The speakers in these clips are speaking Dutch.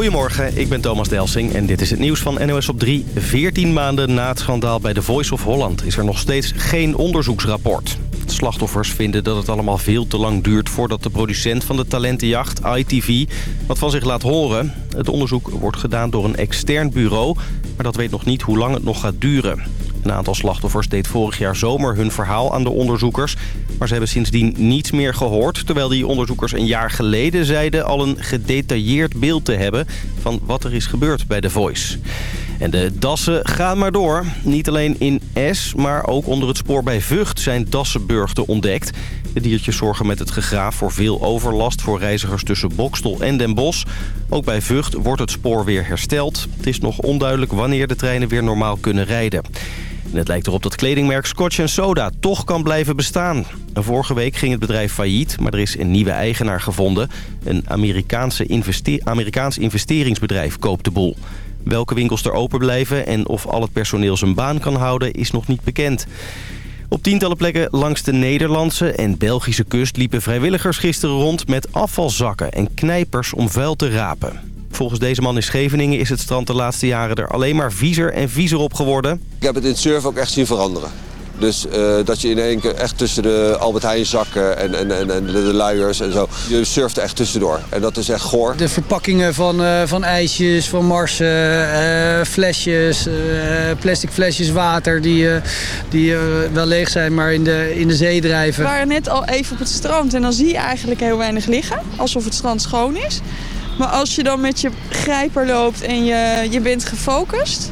Goedemorgen, ik ben Thomas Delsing en dit is het nieuws van NOS op 3. 14 maanden na het schandaal bij The Voice of Holland is er nog steeds geen onderzoeksrapport. De slachtoffers vinden dat het allemaal veel te lang duurt voordat de producent van de talentenjacht, ITV, wat van zich laat horen. Het onderzoek wordt gedaan door een extern bureau, maar dat weet nog niet hoe lang het nog gaat duren. Een aantal slachtoffers deed vorig jaar zomer hun verhaal aan de onderzoekers. Maar ze hebben sindsdien niets meer gehoord. Terwijl die onderzoekers een jaar geleden zeiden al een gedetailleerd beeld te hebben... van wat er is gebeurd bij The Voice. En de dassen gaan maar door. Niet alleen in S, maar ook onder het spoor bij Vught zijn dassenburgten ontdekt. De diertjes zorgen met het gegraaf voor veel overlast voor reizigers tussen Bokstel en Den Bosch. Ook bij Vught wordt het spoor weer hersteld. Het is nog onduidelijk wanneer de treinen weer normaal kunnen rijden. Het lijkt erop dat kledingmerk Scotch Soda toch kan blijven bestaan. Vorige week ging het bedrijf failliet, maar er is een nieuwe eigenaar gevonden. Een Amerikaanse Amerikaans investeringsbedrijf koopt de boel. Welke winkels er open blijven en of al het personeel zijn baan kan houden is nog niet bekend. Op tientallen plekken langs de Nederlandse en Belgische kust liepen vrijwilligers gisteren rond met afvalzakken en knijpers om vuil te rapen. Volgens deze man in Scheveningen is het strand de laatste jaren er alleen maar viezer en viezer op geworden. Ik heb het in het surfen ook echt zien veranderen. Dus uh, dat je in één keer echt tussen de Albert Heijn zakken en, en, en, en de, de, luiers en zo. Je surft echt tussendoor. En dat is echt goor. De verpakkingen van, uh, van ijsjes, van marsen, uh, flesjes, plastic flesjes water die, die wel leeg zijn, maar in de, in de zee drijven. We waren net al even op het strand en dan zie je eigenlijk heel weinig liggen. Alsof het strand schoon is. Maar als je dan met je grijper loopt en je, je bent gefocust...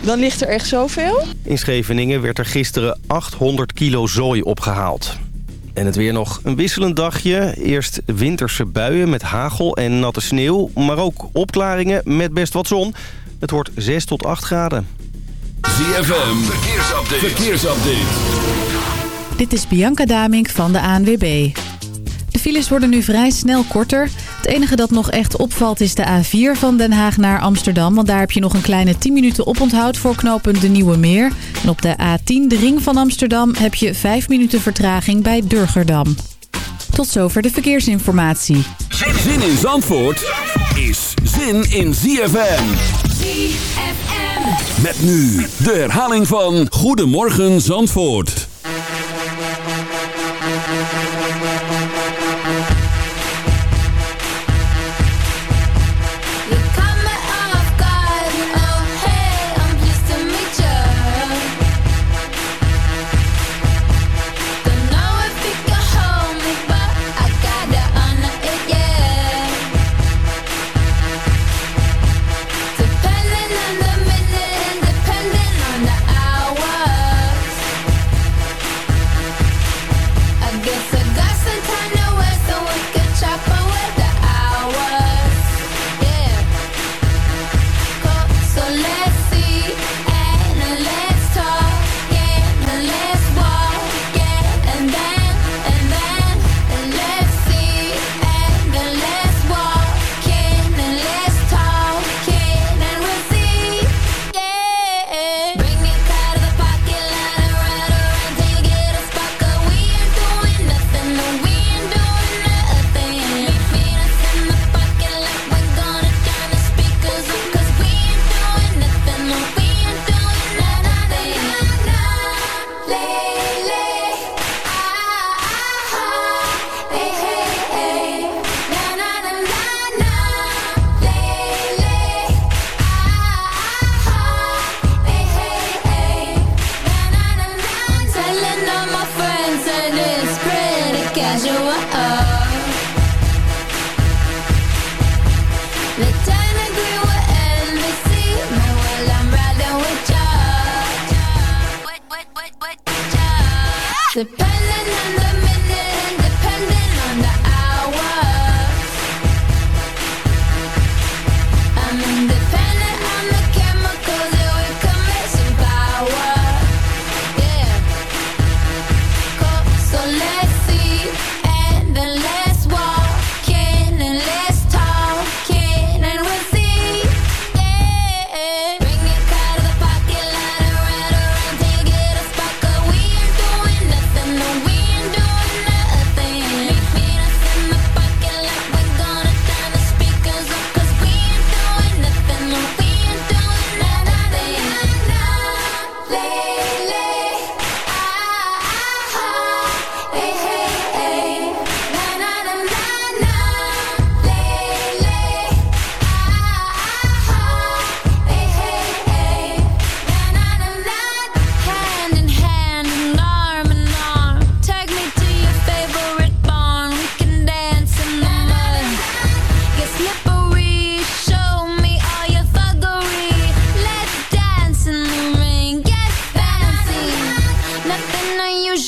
dan ligt er echt zoveel. In Scheveningen werd er gisteren 800 kilo zooi opgehaald. En het weer nog een wisselend dagje. Eerst winterse buien met hagel en natte sneeuw. Maar ook opklaringen met best wat zon. Het wordt 6 tot 8 graden. ZFM, verkeersupdate. verkeersupdate. Dit is Bianca Damink van de ANWB. De files worden nu vrij snel korter. Het enige dat nog echt opvalt is de A4 van Den Haag naar Amsterdam. Want daar heb je nog een kleine 10 minuten oponthoud voor knooppunt De Nieuwe Meer. En op de A10, de ring van Amsterdam, heb je 5 minuten vertraging bij Durgerdam. Tot zover de verkeersinformatie. Zin in Zandvoort is zin in ZFM. ZFM. Met nu de herhaling van Goedemorgen Zandvoort.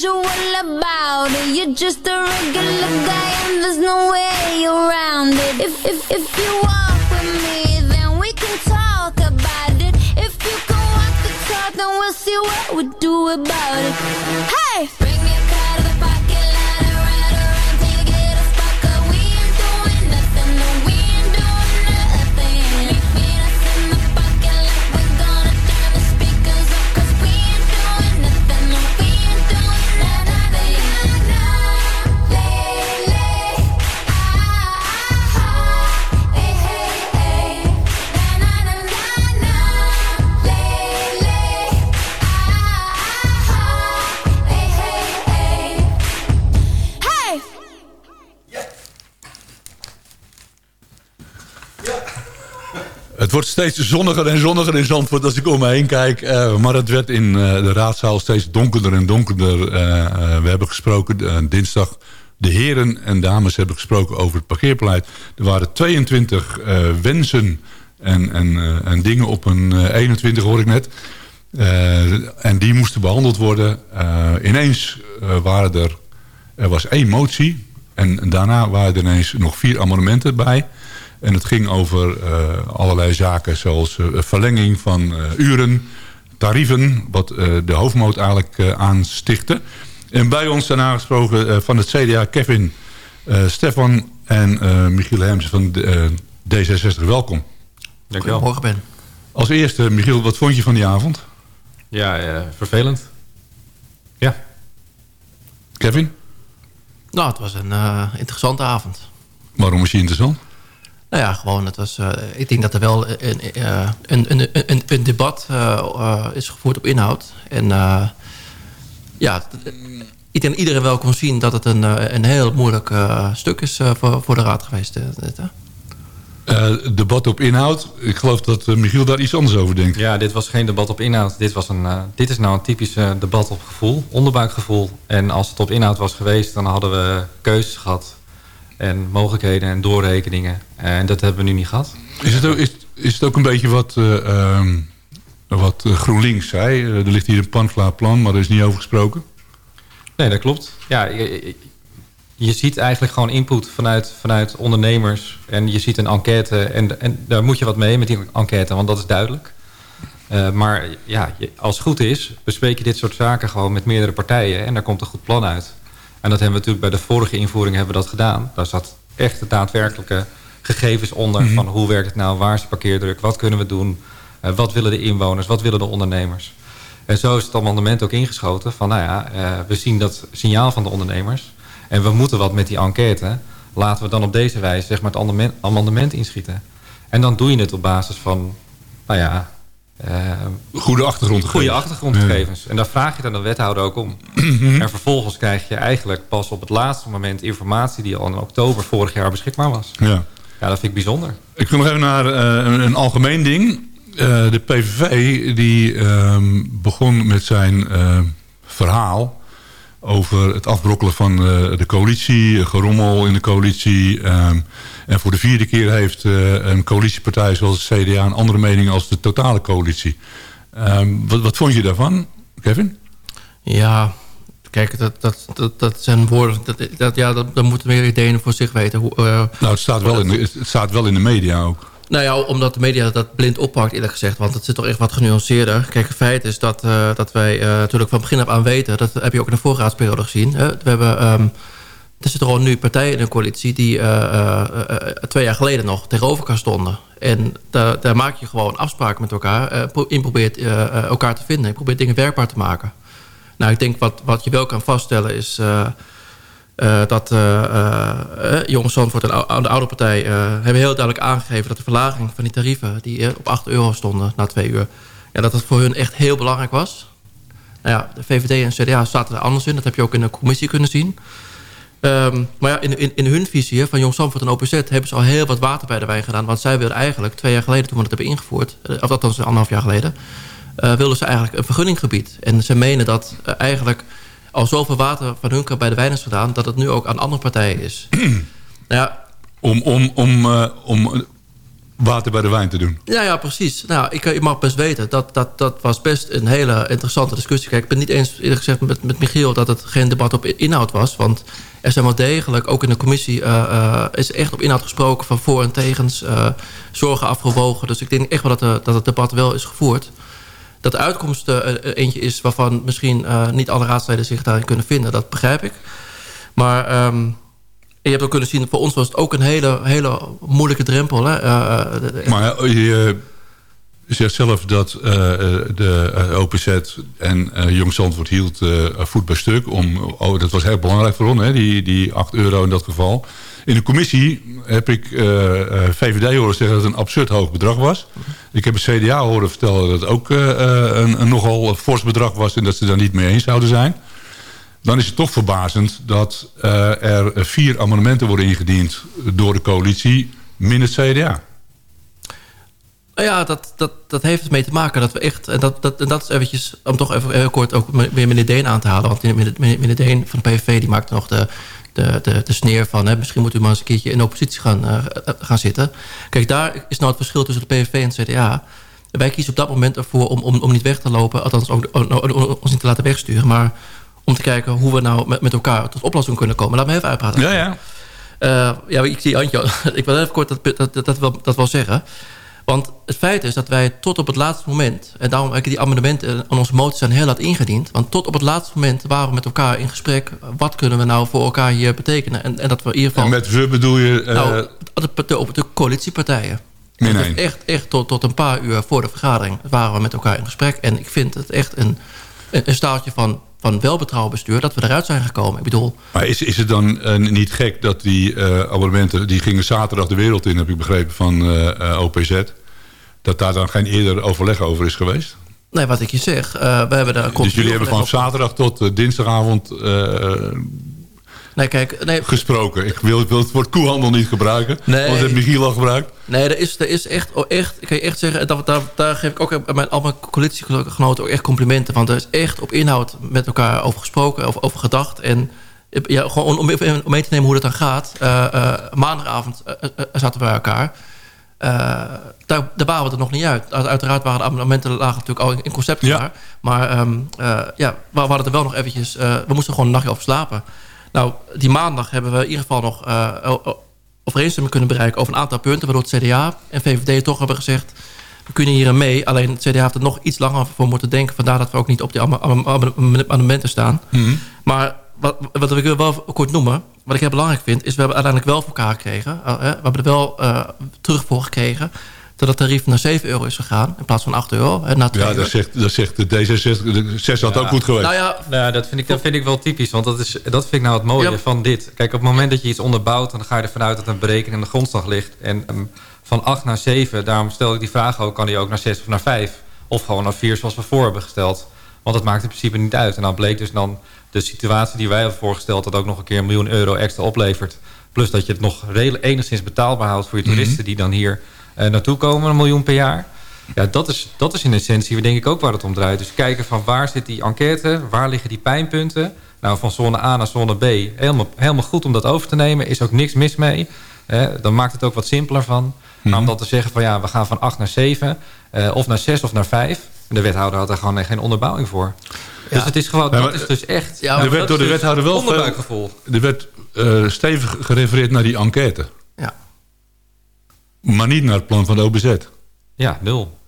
you all about it. You're just a regular guy and there's no way around it. If, if, if you walk with me, then we can talk about it. If you can walk the talk, then we'll see what we do about it. Hey! Wordt steeds zonniger en zonniger in Zandvoort als ik om me heen kijk. Eh, maar het werd in eh, de raadzaal steeds donkerder en donkerder. Eh, we hebben gesproken dinsdag. De heren en dames hebben gesproken over het parkeerbeleid. Er waren 22 eh, wensen en, en, en dingen op een eh, 21 hoor ik net. En die moesten behandeld worden. Ineens waren er... Er was één motie. En daarna waren er ineens nog vier amendementen bij. En het ging over eh, allerlei zaken zoals eh, verlenging van eh, uren, tarieven, wat eh, de hoofdmoot eigenlijk eh, aanstichtte. En bij ons zijn aangesproken eh, van het CDA Kevin, eh, Stefan en eh, Michiel Hemsen van de, eh, D66. Welkom. Dankjewel. Morgen Ben. Als eerste, Michiel, wat vond je van die avond? Ja, eh, vervelend. Ja. Kevin, Nou, het was een eh, interessante avond. waarom was je interessant? Nou ja, gewoon, het was, eh, ik denk dat er wel een, eh, een, een, een, een debat eh, eh, is gevoerd op inhoud. En eh, ja, ik denk dat iedereen wel kon zien dat het een, eh, een heel moeilijk stuk is eh, voor, voor de raad geweest. dit, hè. Eh, debat op inhoud. Ik geloof dat Michiel daar iets anders over denkt. Ja, dit was geen debat op inhoud. Dit, was een, dit is nou een typisch debat op gevoel, onderbuikgevoel. En als het op inhoud was geweest, dan hadden we keuzes gehad. En mogelijkheden en doorrekeningen. En dat hebben we nu niet gehad. Is het ook, is, is het ook een beetje wat, eh, ehm, wat eh, GroenLinks zei? Eh, er ligt hier een panklaar plan, maar er is niet over gesproken. Nee, dat klopt. Ja, je, je- ziet eigenlijk gewoon input vanuit, vanuit ondernemers. En je ziet een enquête. En, en daar moet je wat mee met die enquête, want dat is duidelijk. Eh, maar ja, als het goed is, bespreek je dit soort zaken gewoon met meerdere partijen. En daar komt een goed plan uit. En dat hebben we natuurlijk bij de vorige invoering hebben we dat gedaan. Daar zat echt de daadwerkelijke gegevens onder. Mhm. Van hoe werkt het nou, waar is de parkeerdruk, wat kunnen we doen. eh, wat willen de inwoners, wat willen de ondernemers. En zo is het amendement ook ingeschoten van, nou ja, eh, we zien dat signaal van de ondernemers. En we moeten wat met die enquête. Laten we dan op deze wijze zeg maar, het amendement, amendement inschieten. En dan doe je het op basis van, nou ja... eh, Goede achtergrondgegevens. Goede achtergrondgegevens. En daar vraag je dan de wethouder ook om. en vervolgens krijg je eigenlijk pas op het laatste moment informatie... die al in oktober vorig jaar beschikbaar was. Ja. Ja, dat vind ik bijzonder. Ik ga nog even naar eh, een, een algemeen ding. Eh, de PVV die ehm, begon met zijn verhaal over het afbrokkelen van de coalitie, gerommel in de coalitie. En voor de vierde keer heeft eh, een coalitiepartij zoals het CDA een andere mening als de totale coalitie. Ehm, wat, wat vond je daarvan, Kevin? Ja, kijk, dat, dat, dat, dat zijn woorden... Dat, dat, ja, dat, dat moeten meer ideeën voor zich weten. Hoe, eh, Nou, het staat wel in de, het staat wel in de media ook. Nou ja, omdat de media dat blind oppakt eerlijk gezegd. Want het zit toch echt wat genuanceerder. Kijk, het feit is dat, eh, dat wij natuurlijk van begin af aan weten... dat heb je ook in de voorraadsperiode gezien. Hè? We hebben, ehm, er zitten gewoon nu partijen in de coalitie... die eh, eh, eh, twee jaar geleden nog tegenover elkaar stonden. En daar, maak je gewoon afspraken met elkaar. in probeert elkaar te vinden. Je probeert dingen werkbaar te maken. Nou, ik denk wat, wat je wel kan vaststellen is... dat eh eh, eh, Jong Zandvoort en de oude partij hebben heel duidelijk aangegeven... dat de verlaging van die tarieven die op 8 euro stonden na twee uur... Ja, dat dat voor hun echt heel belangrijk was. Nou ja, de VVD en CDA zaten er anders in. Dat heb je ook in de commissie kunnen zien. Ehm, maar ja, in, in, in hun visie hè, van Jong Zandvoort en OPZ... hebben ze al heel wat water bij de wijn gedaan. Want zij wilden eigenlijk twee jaar geleden, toen we dat hebben ingevoerd... eh, of althans anderhalf jaar geleden... eh, wilden ze eigenlijk een vergunninggebied. En ze menen dat eh, eigenlijk al zoveel water van hun kant bij de wijn is gedaan... dat het nu ook aan andere partijen is. nou ja, Om, om, om, eh, om water bij de wijn te doen. Ja, ja, precies. Nou, ik, ik mag best weten, dat, dat, dat was best een hele interessante discussie. Ik ben niet eens eerlijk gezegd met, met Michiel dat het geen debat op inhoud was. Want er zijn wel degelijk, ook in de commissie, uh, uh, is echt op inhoud gesproken van voor en tegens, uh, zorgen afgewogen. Dus ik denk echt wel dat, dat het debat wel is gevoerd. Dat de uitkomst eentje is waarvan misschien niet alle raadsleden zich daarin kunnen vinden, dat begrijp ik. Maar um, je hebt ook kunnen zien, voor ons was het ook een hele, hele moeilijke drempel. Hè? Uh, maar je zegt zelf dat uh, de OPZ en uh, Jong Zandvoort hield voet bij stuk. Om, oh, dat was heel belangrijk voor ons, hè? Die, die 8 euro in dat geval. In de commissie heb ik VVD horen zeggen dat het een absurd hoog bedrag was. Ik heb een CDA horen vertellen dat het ook een, een nogal fors bedrag was... en dat ze daar niet mee eens zouden zijn dan is het toch verbazend dat uh, er vier amendementen worden ingediend door de coalitie, min het CDA. Nou ja, dat, dat, dat heeft ermee te maken dat we echt... En dat, dat, en dat is eventjes, om toch even, even kort ook weer meneer Deen aan te halen. Want meneer, Deen van de PVV die maakte nog de, de, de, de sneer van... Hè, misschien moet u maar eens een keertje in de oppositie gaan, uh, gaan zitten. Kijk, daar is nou het verschil tussen de PVV en het CDA. Wij kiezen op dat moment ervoor om, om, om niet weg te lopen. Althans, ook, ons niet te laten wegsturen. Maar om te kijken hoe we nou met, met elkaar tot oplossing kunnen komen. Laat me even uitpraten. Ja, ja. Uh, ja, ik zie Antje. ik wil even kort dat, dat, dat, wel, dat wel zeggen. Want het feit is dat wij tot op het laatste moment... en daarom heb ik die amendementen aan onze motie zijn heel laat ingediend... want tot op het laatste moment waren we met elkaar in gesprek... wat kunnen we nou voor elkaar hier betekenen? En, en dat we in ieder geval... En met we bedoel je... Uh... Nou, de, de, de coalitiepartijen. Nee, Echt, echt tot, tot een paar uur voor de vergadering waren we met elkaar in gesprek. En ik vind het echt een, een staaltje van van welbetrouwbaar bestuur... dat we eruit zijn gekomen. Ik bedoel... Maar is, is het dan uh, niet gek dat die uh, abonnementen... die gingen zaterdag de wereld in, heb ik begrepen, van uh, OPZ... dat daar dan geen eerder overleg over is geweest? Nee, wat ik je zeg. we hebben daar dus jullie hebben van zaterdag tot dinsdagavond Nee, kijk, nee, gesproken. Ik wil, ik wil het woord koehandel niet gebruiken. Nee. Want het Michiel al gebruikt. Nee, er is, er is echt, oh, echt, ik kan je echt zeggen... Dat, daar, daar geef ik ook mijn, al mijn coalitiegenoten ook echt complimenten. Want er is echt op inhoud met elkaar over gesproken, over, over gedacht. En ja, gewoon om, om mee te nemen hoe dat dan gaat. Uh, uh, maandagavond uh, zaten we bij elkaar. daar, daar waren we er nog niet uit. Uiteraard waren de amendementen lagen natuurlijk al in, concept ja. Maar um, ja, we hadden er wel nog eventjes... we moesten gewoon een nachtje over slapen. Nou, die maandag hebben we in ieder geval nog uh, overeenstemming kunnen bereiken... over een aantal punten, waardoor het CDA en VVD toch hebben gezegd... we kunnen hier mee, alleen het CDA heeft er nog iets langer voor moeten denken... vandaar dat we ook niet op die amendementen staan. Mm. Maar wat, wat ik wel kort noemen, wat ik heel belangrijk vind... is we hebben uiteindelijk wel voor elkaar gekregen. Uh, we hebben er wel uh, terug voor gekregen dat het tarief naar 7 euro is gegaan in plaats van 8 euro. Hè, na ja, dat zegt, dat zegt de D66. De 6 had ja. ook goed geweest. Nou ja, nou, dat, vind ik, dat vind ik wel typisch. Want dat, is, dat vind ik nou het mooie ja. van dit. Kijk, op het moment dat je iets onderbouwt... dan ga je ervan uit dat een berekening aan de grondslag ligt. En um, van 8 naar 7, daarom stel ik die vraag ook... kan die ook naar 6 of naar 5? Of gewoon naar 4 zoals we voor hebben gesteld. Want dat maakt in principe niet uit. En dan bleek dus dan de situatie die wij hebben voorgesteld... dat ook nog een keer een miljoen euro extra oplevert. Plus dat je het nog enigszins betaalbaar houdt voor je toeristen... Mm -hmm. die dan hier naartoe komen, een miljoen per jaar. Ja, dat is, dat is in essentie denk ik ook waar het om draait. Dus kijken van waar zit die enquête, waar liggen die pijnpunten. Nou, van zone A naar zone B, helemaal, helemaal goed om dat over te nemen. Is ook niks mis mee. Eh, dan maakt het ook wat simpeler van. Mm -hmm. Maar om dat te zeggen van ja, we gaan van 8 naar 7, uh, of naar 6 of naar 5. De wethouder had er gewoon geen onderbouwing voor. Ja. Dus het is gewoon, ja, dat is dus echt... Ja, er werd door de wethouder wel onderbuikgevoel. Er werd uh, stevig gerefereerd naar die enquête. Maar niet naar het plan van de OBZ. Ja, nul.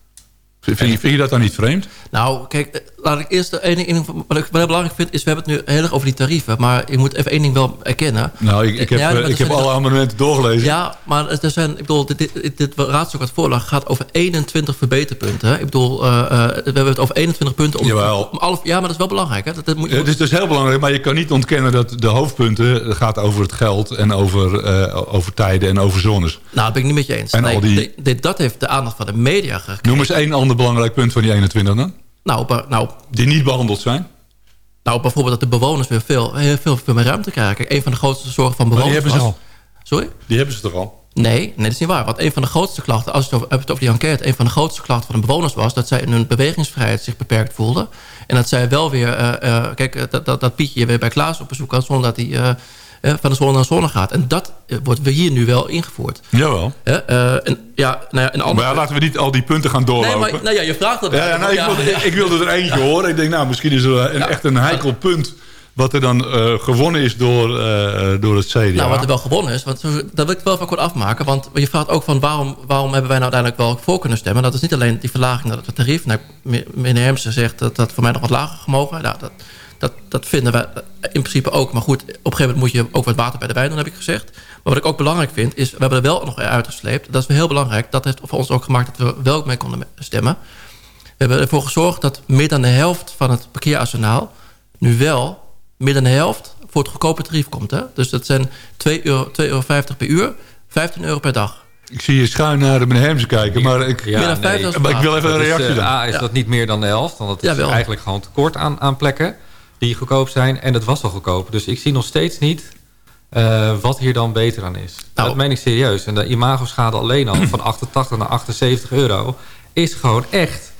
Vind, vind, je dat dan niet vreemd? Nou, kijk, laat ik eerst de ene ding... Wat ik wel belangrijk vind, is we hebben het nu heel erg over die tarieven. Maar ik moet even één ding wel erkennen. Nou, ik, ik heb, ja, ik heb alle amendementen doorgelezen. Ja, maar er zijn... Ik bedoel, dit, dit, dit raadstuk wat voorlag gaat over 21 verbeterpunten. Ik bedoel, uh, uh, we hebben het over 21 punten. Om, Jawel. Om alle, ja, maar dat is wel belangrijk. Hè? Dat, dat moet, het is dus heel belangrijk, maar je kan niet ontkennen... dat de hoofdpunten gaat over het geld en over, uh, over tijden en over zones. Nou, dat ben ik niet met je eens. En nee, al die... dat heeft de aandacht van de media gekregen. Noem eens één ander belangrijk punt van die 21 dan. Nou, nou, die niet behandeld zijn? Nou, bijvoorbeeld dat de bewoners weer veel, heel veel, veel meer ruimte krijgen. Kijk, een van de grootste zorgen van bewoners maar die hebben ze was... al. Sorry? Die hebben ze toch al? Nee, nee, dat is niet waar. Want een van de grootste klachten, als je het over, over die enquête... een van de grootste klachten van de bewoners was... dat zij in hun bewegingsvrijheid zich beperkt voelden. En dat zij wel weer... Uh, uh, kijk, dat, dat, dat Pietje weer bij Klaas op bezoek had... zonder dat hij... Uh, eh, van de zon naar de zon gaat. En dat eh, wordt we hier nu wel ingevoerd. Jawel. Eh, eh, en, ja, nou ja, een ander... Maar ja, laten we niet al die punten gaan doorlopen. Nee, maar nou ja, je vraagt dat. Ja, ja, nou, ik, wilde, ik wilde er eentje horen. Ik denk, nou, misschien is er een, echt een heikel punt... wat er dan eh, gewonnen is door, eh, door het CDA. Nou, wat er wel gewonnen is, want dat wil ik wel even kort afmaken. Want je vraagt ook van waarom, waarom hebben wij nou uiteindelijk wel voor kunnen stemmen. Dat is niet alleen die verlaging naar het tarief. Nou, me- meneer Hemsen zegt dat dat voor mij nog wat lager gemogen. Nou, dat, dat, dat vinden wij in principe ook. Maar goed, op een gegeven moment moet je ook wat water bij de wijn doen, heb ik gezegd. Maar wat ik ook belangrijk vind, is we hebben er wel nog uitgesleept. Dat is wel heel belangrijk. Dat heeft voor ons ook gemaakt dat we wel mee konden stemmen. We hebben ervoor gezorgd dat meer dan de helft van het parkeerarsenaal... nu wel meer dan de helft voor het goedkope tarief komt. Hè? Dus dat zijn 2,50 euro, 2,50 euro per uur, 15 euro per dag. Ik zie je schuin naar de meneer Hemsen kijken, maar ik, Ja, Meer dan nee. 50 maar ik wil even een Dat is, reactie eh, dan. A, is Ja. dat niet meer dan de helft. Want dat is Jawel. eigenlijk gewoon tekort aan, aan plekken die goedkoop zijn. En het was al goedkoop. Dus ik zie nog steeds niet eh, wat hier dan beter aan is. Nou. dat meen ik serieus. En de imagoschade alleen al van 88 naar 78 euro is gewoon echt...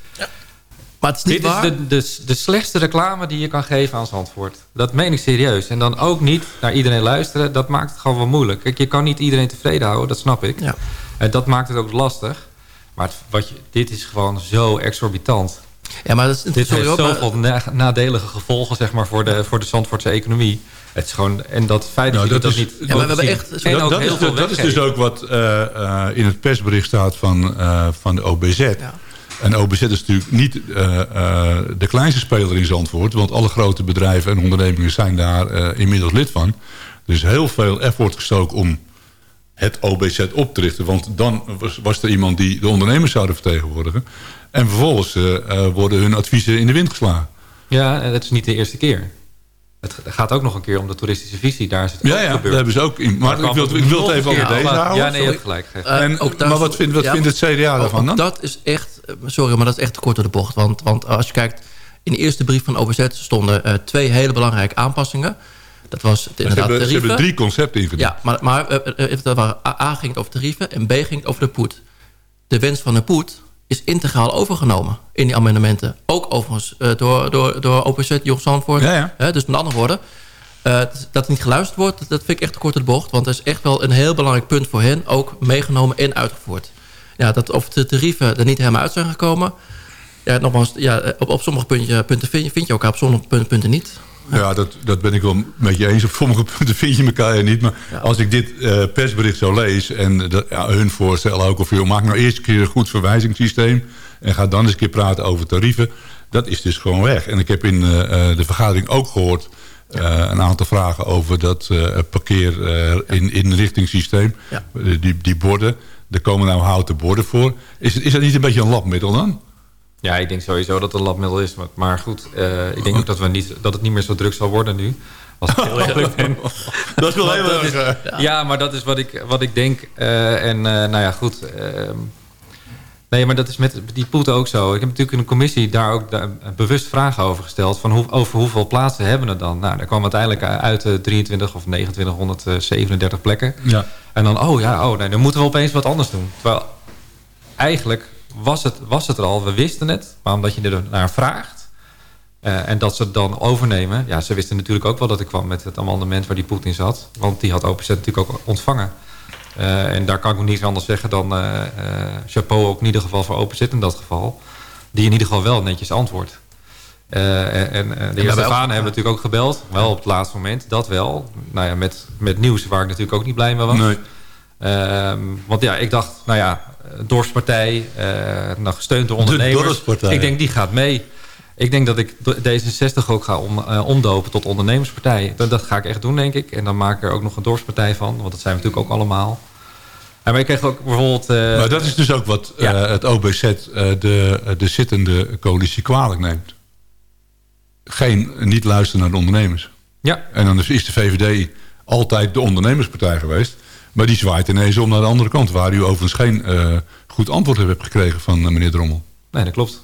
Maar het is niet Dit is de, de, de slechtste reclame die je kan geven aan Zandvoort. Dat meen ik serieus. En dan ook niet naar iedereen luisteren. Dat maakt het gewoon wel moeilijk. Kijk, je kan niet iedereen tevreden houden. Dat snap ik. Ja. En dat maakt het ook lastig. Maar het, wat je, dit is gewoon zo exorbitant. Ja, maar dat is, Dit sorry, heeft maar- zoveel na- nadelige gevolgen zeg maar, voor, de, voor de Zandvoortse economie. Het is gewoon, en dat feit dat Nou, dat dat, is- niet Ja, maar we hebben echt- dat, ook dat heel is, veel dat is dus ook wat eh, eh, in het persbericht staat van, eh, van de OBZ. Ja. En OBZ is natuurlijk niet eh, eh, de kleinste speler in Zandvoort. Want alle grote bedrijven en ondernemingen zijn daar eh, inmiddels lid van. Er is heel veel effort gestoken om het OBZ op te richten. Want dan was, was er iemand die de ondernemers zouden vertegenwoordigen. En vervolgens eh, eh, worden hun adviezen in de wind geslagen. Ja, en dat is niet de eerste keer. Het gaat ook nog een keer om de toeristische visie. Daar is het Ja, ook ja, gebeurd. daar hebben ze ook in. Maar ik wil, het ik wil het even over deze houden. Ja, nee, je hebt gelijk. Geert. Eh, En- ook daar- maar wat vindt, wat ja, vindt het CDA ook- daarvan ook dan? Dat is echt, eh, sorry, maar dat is echt te kort door de bocht. Want, want als je kijkt, in de eerste brief van OBZ stonden eh, twee hele belangrijke aanpassingen. Dat was het Ze inderdaad hebben, ze tarieven. hebben drie concepten ingediend. Ja, maar, maar eh, eh, A, A ging het over tarieven en B ging het over de poet. De wens van de poet is integraal overgenomen in die amendementen. Ook overigens eh, door, door, door OPZ Jong Zandvoort. Ja, ja. Hè, dus met andere woorden, eh, dat er niet geluisterd wordt, dat vind ik echt kort de bocht. Want dat is echt wel een heel belangrijk punt voor hen. Ook meegenomen en uitgevoerd. Ja, dat of de tarieven er niet helemaal uit zijn gekomen. Ja, nogmaals, ja, op, op sommige puntje, punten vind je, vind je elkaar, op sommige punten, punten niet. Ja, dat, dat ben ik wel met je eens. Op sommige punten vind je elkaar niet. Maar als ik dit eh, persbericht zo lees... en dat, ja, hun voorstellen ook... of joh, maak nou eerst een keer een goed verwijzingssysteem... en ga dan eens een keer praten over tarieven... dat is dus gewoon weg. En ik heb in eh, eh, de vergadering ook gehoord... eh, een aantal vragen over dat eh, parkeer eh, in inrichtingssysteem. Eh, die, die borden, er komen nou houten borden voor. Is, is dat niet een beetje een labmiddel dan? Ja, ik denk sowieso dat het een labmiddel is. Maar, goed, eh, ik denk ook dat, we niet, dat het niet meer zo druk zal worden nu. Als ik heel eerlijk ben. Dat is wel heel erg... eh, ja. maar dat is wat ik, wat ik denk. Eh, en nou ja, goed. ehm, nee, maar dat is met die poeten ook zo. Ik heb natuurlijk in een commissie daar ook bewust vragen over gesteld. Van hoe, over hoeveel plaatsen hebben we dan? Nou, daar kwam uiteindelijk uit de 23 of 2937 plekken. ja. En dan, oh ja, oh nee, dan moeten we opeens wat anders doen. Terwijl eigenlijk was het, was het er al, we wisten het. Maar omdat je er naar vraagt eh, en dat ze het dan overnemen. Ja, ze wisten natuurlijk ook wel dat ik kwam met het amendement waar die Poetin zat. Want die had OPZ natuurlijk ook ontvangen. Eh, en daar kan ik ook niets anders zeggen dan eh, chapeau ook in ieder geval voor OPZ in dat geval. Die in ieder geval wel netjes antwoordt. En de Vanen hebben natuurlijk ook gebeld. Wel op het laatste moment, dat wel. Nou ja, met, met nieuws waar ik natuurlijk ook niet blij mee was. Nee. Ehm, want ja, ik dacht, nou ja, dorpspartij, eh nou, gesteund door ondernemers. Ik denk, die gaat mee. Ik denk dat ik D66 ook ga om, eh, omdopen tot ondernemerspartij. Dat, dat ga ik echt doen, denk ik. En dan maak ik er ook nog een dorpspartij van. Want dat zijn we natuurlijk ook allemaal. Ja, maar ik kreeg ook bijvoorbeeld... eh, Maar dat is dus ook wat Ja. het OBZ de, de zittende coalitie kwalijk neemt. Geen, niet luisteren naar de ondernemers. Ja, En dan is de VVD altijd de ondernemerspartij geweest. Maar die zwaait ineens om naar de andere kant. Waar u overigens geen eh, goed antwoord hebt gekregen van eh, meneer Drommel. nee, dat klopt.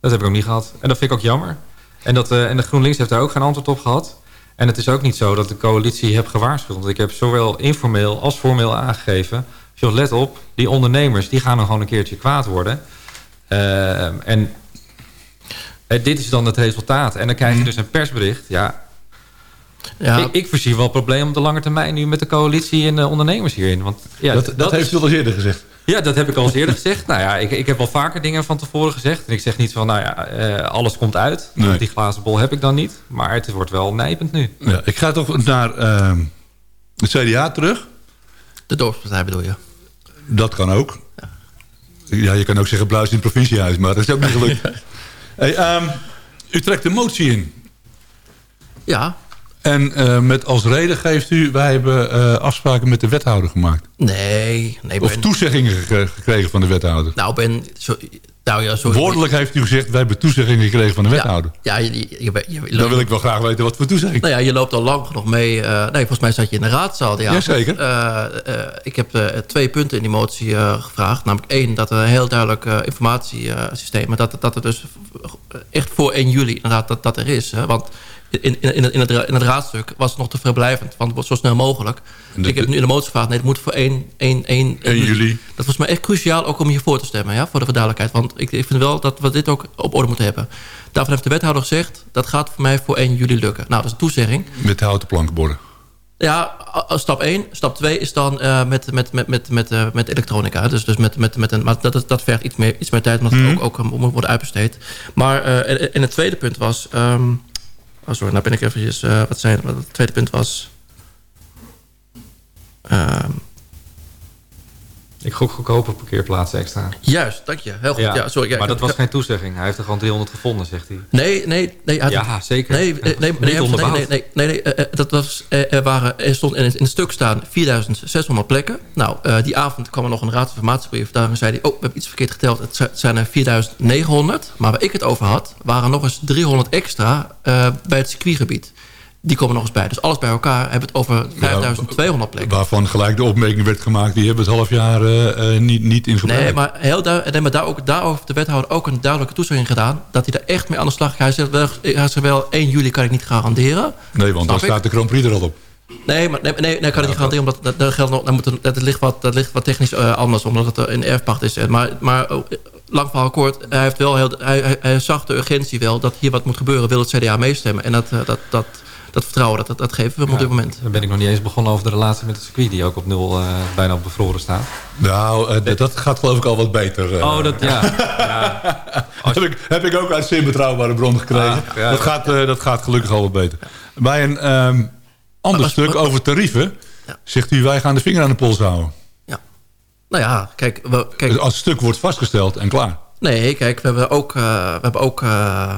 Dat heb ik ook niet gehad. En dat vind ik ook jammer. En, dat, eh, en de GroenLinks heeft daar ook geen antwoord op gehad. En het is ook niet zo dat de coalitie heb gewaarschuwd. Want ik heb zowel informeel als formeel aangegeven... joh, let op, die ondernemers die gaan nog gewoon een keertje kwaad worden. Eh, en dit is dan het resultaat. En dan krijg je dus een persbericht. Ja, Ja. Ik, ik voorzie wel problemen op de lange termijn nu met de coalitie en de ondernemers hierin. Want, ja, dat, dat, heeft u al eens eerder gezegd. Ja, dat heb ik al eens eerder gezegd. Nou ja, ik, ik heb al vaker dingen van tevoren gezegd. En ik zeg niet van, nou ja, eh, alles komt uit. Nee. Die glazen bol heb ik dan niet. Maar het wordt wel nijpend nu. Ja, ik ga toch naar ehm, het CDA terug. De dorpspartij bedoel je? Dat kan ook. Ja, je kan ook zeggen bluis in het provinciehuis, maar dat is ook niet gelukt. hey, ehm, u trekt de motie in. Ja. En eh, met als reden geeft u, wij hebben eh, afspraken met de wethouder gemaakt. Nee. nee Of ben, toezeggingen gek- gekregen van de wethouder. Nou, ben... Zo, nou ja, sorry. Woordelijk heeft u gezegd, wij hebben toezeggingen gekregen van de wethouder. Ja, je, je, je, je- je- Dan wil ik wel graag weten wat voor toezegging. Nou ja, je loopt al lang genoeg mee. eh, nee, volgens mij zat je in de raadzaal. Ja, Jazeker. ik heb twee punten in die motie gevraagd. Namelijk één, dat er een heel duidelijk informatiesysteem... dat, dat er dus echt voor 1 juli inderdaad dat, dat er is. Hè? Want in, in, in, het, in, het, raadstuk was het nog te verblijvend. Want het wordt zo snel mogelijk. Ik heb nu in de motie gevraagd... nee, het moet voor 1, 1, 1, 1 juli. Dat was mij echt cruciaal ook om hiervoor te stemmen. Ja, voor de verduidelijkheid. Want ik, ik vind wel dat we dit ook op orde moeten hebben. Daarvan heeft de wethouder gezegd... dat gaat voor mij voor 1 juli lukken. Nou, dat is een toezegging. Met de houten plankenborden. Ja, stap 1. Stap 2 is dan eh, met, met, met, met, met, eh, met elektronica. Dus, dus met, met, met een, maar dat, dat vergt iets meer, iets meer tijd... omdat Mhm. het ook, ook eh, moet worden uitbesteed. Maar en, en het tweede punt was... ehm, oh, sorry, nou ben ik eventjes... eh, wat zijn wat het tweede punt was... ehm, Ik gok goedkope parkeerplaatsen extra. juist, dank je. Heel goed. Ja, sorry, ja, maar dat was geen toezegging. Hij heeft er gewoon 300 gevonden, zegt hij. Nee, nee, nee. Ja, zeker. Nee, Ja, nee, nee, nee, nee, nee, nee, nee, nee, eh, eh, dat was, eh, er, waren, er stond in het, in het stuk staan 4600 plekken. Nou, eh, die avond kwam er nog een raadsinformatiebrief. Daarin zei hij, oh, we hebben iets verkeerd geteld. Het zi- het zijn er 4900. Maar waar ik het over had, waren nog eens 300 extra eh, bij het circuitgebied. Die komen nog eens bij. Dus alles bij elkaar hebben we het over 5200 plekken. Waarvan gelijk de opmerking werd gemaakt... die hebben het half jaar eh, eh, niet, niet in gebruik. Nee, maar, heel nee, maar daar ook, daarover de wethouder ook een duidelijke toezegging gedaan... dat hij daar echt mee aan de slag gaat. Hij zegt wel, hij zegt wel 1 juli kan ik niet garanderen. Nee, want dan ik. staat de Grand Prix er al op. Nee, maar nee, nee, nee, kan ik niet garanderen, omdat dat, dat, geldt nog, dat, moet een- dat, ligt wat, dat ligt wat technisch eh, anders, omdat het in erfpacht is. Maar, maar oh, lang verhaal kort, hij, heeft wel heel, hij, hij, hij zag de urgentie wel dat hier wat moet gebeuren, wil het CDA meestemmen. En dat, dat, dat, dat vertrouwen, dat, dat, dat geven we hem op dit moment. Dan ben ik nog niet eens begonnen over de relatie met het circuit... die ook op nul eh, bijna op bevroren staat. Nou, eh, dat- dat gaat geloof ik al wat beter. eh. Oh, dat, ja. heb, ik, heb ik ook uit zeer betrouwbare bron gekregen. Ah, ja. dat, gaat, eh, dat gaat gelukkig al wat beter. Bij een ehm, ander Maar- stuk maar- over tarieven... zegt u, wij gaan de vinger aan de pols houden. Nou ja, kijk, we, kijk Dus als het stuk wordt vastgesteld en klaar. Nee, kijk, we hebben ook... eh, we hebben ook eh,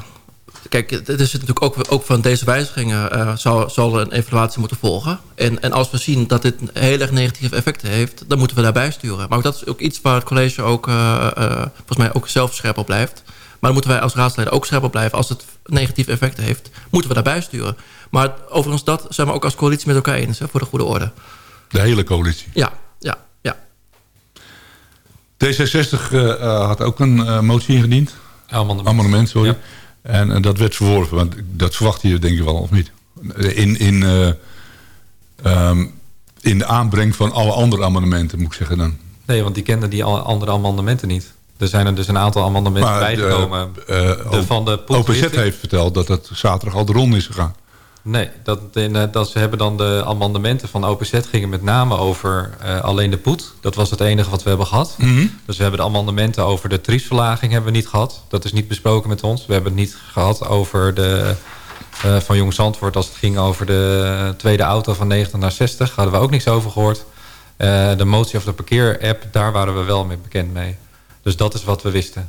kijk, het is natuurlijk ook, ook van deze wijzigingen... eh, zal, zal een evaluatie moeten volgen. En, en als we zien dat dit heel erg negatieve effecten heeft... dan moeten we daarbij sturen. Maar dat is ook iets waar het college ook... eh, eh, volgens mij ook zelf scherp op blijft. Maar dan moeten wij als raadsleden ook scherp op blijven. Als het negatieve effecten heeft, moeten we daarbij sturen. Maar overigens, dat zijn we ook als coalitie met elkaar eens... Hè, voor de goede orde. De hele coalitie. Ja, ja, ja. D66 eh, eh, had ook een eh, motie ingediend. Amendement. Amendement, sorry. Ja. En eh, dat werd verworpen. Want dat verwacht je denk ik wel, of niet? In, in, eh, ehm, in de aanbreng van alle andere amendementen, moet ik zeggen dan. Nee, want die kenden die andere amendementen niet. Er zijn er dus een aantal amendementen bijgekomen. eh, de, van de OPZ heeft verteld dat het zaterdag al de ronde is gegaan. Nee, dat, in, eh, dat ze hebben dan de amendementen van OPZ gingen met name over eh, alleen de poet. Dat was het enige wat we hebben gehad. Mhm. Dus we hebben de amendementen over de triesverlaging hebben we niet gehad. Dat is niet besproken met ons. We hebben het niet gehad over de eh, van Jong Zandvoort als het ging over de tweede auto van 90 naar 60. Hadden we ook niks over gehoord. Eh, de motie over de parkeer-app, daar waren we wel mee bekend mee. Dus dat is wat we wisten.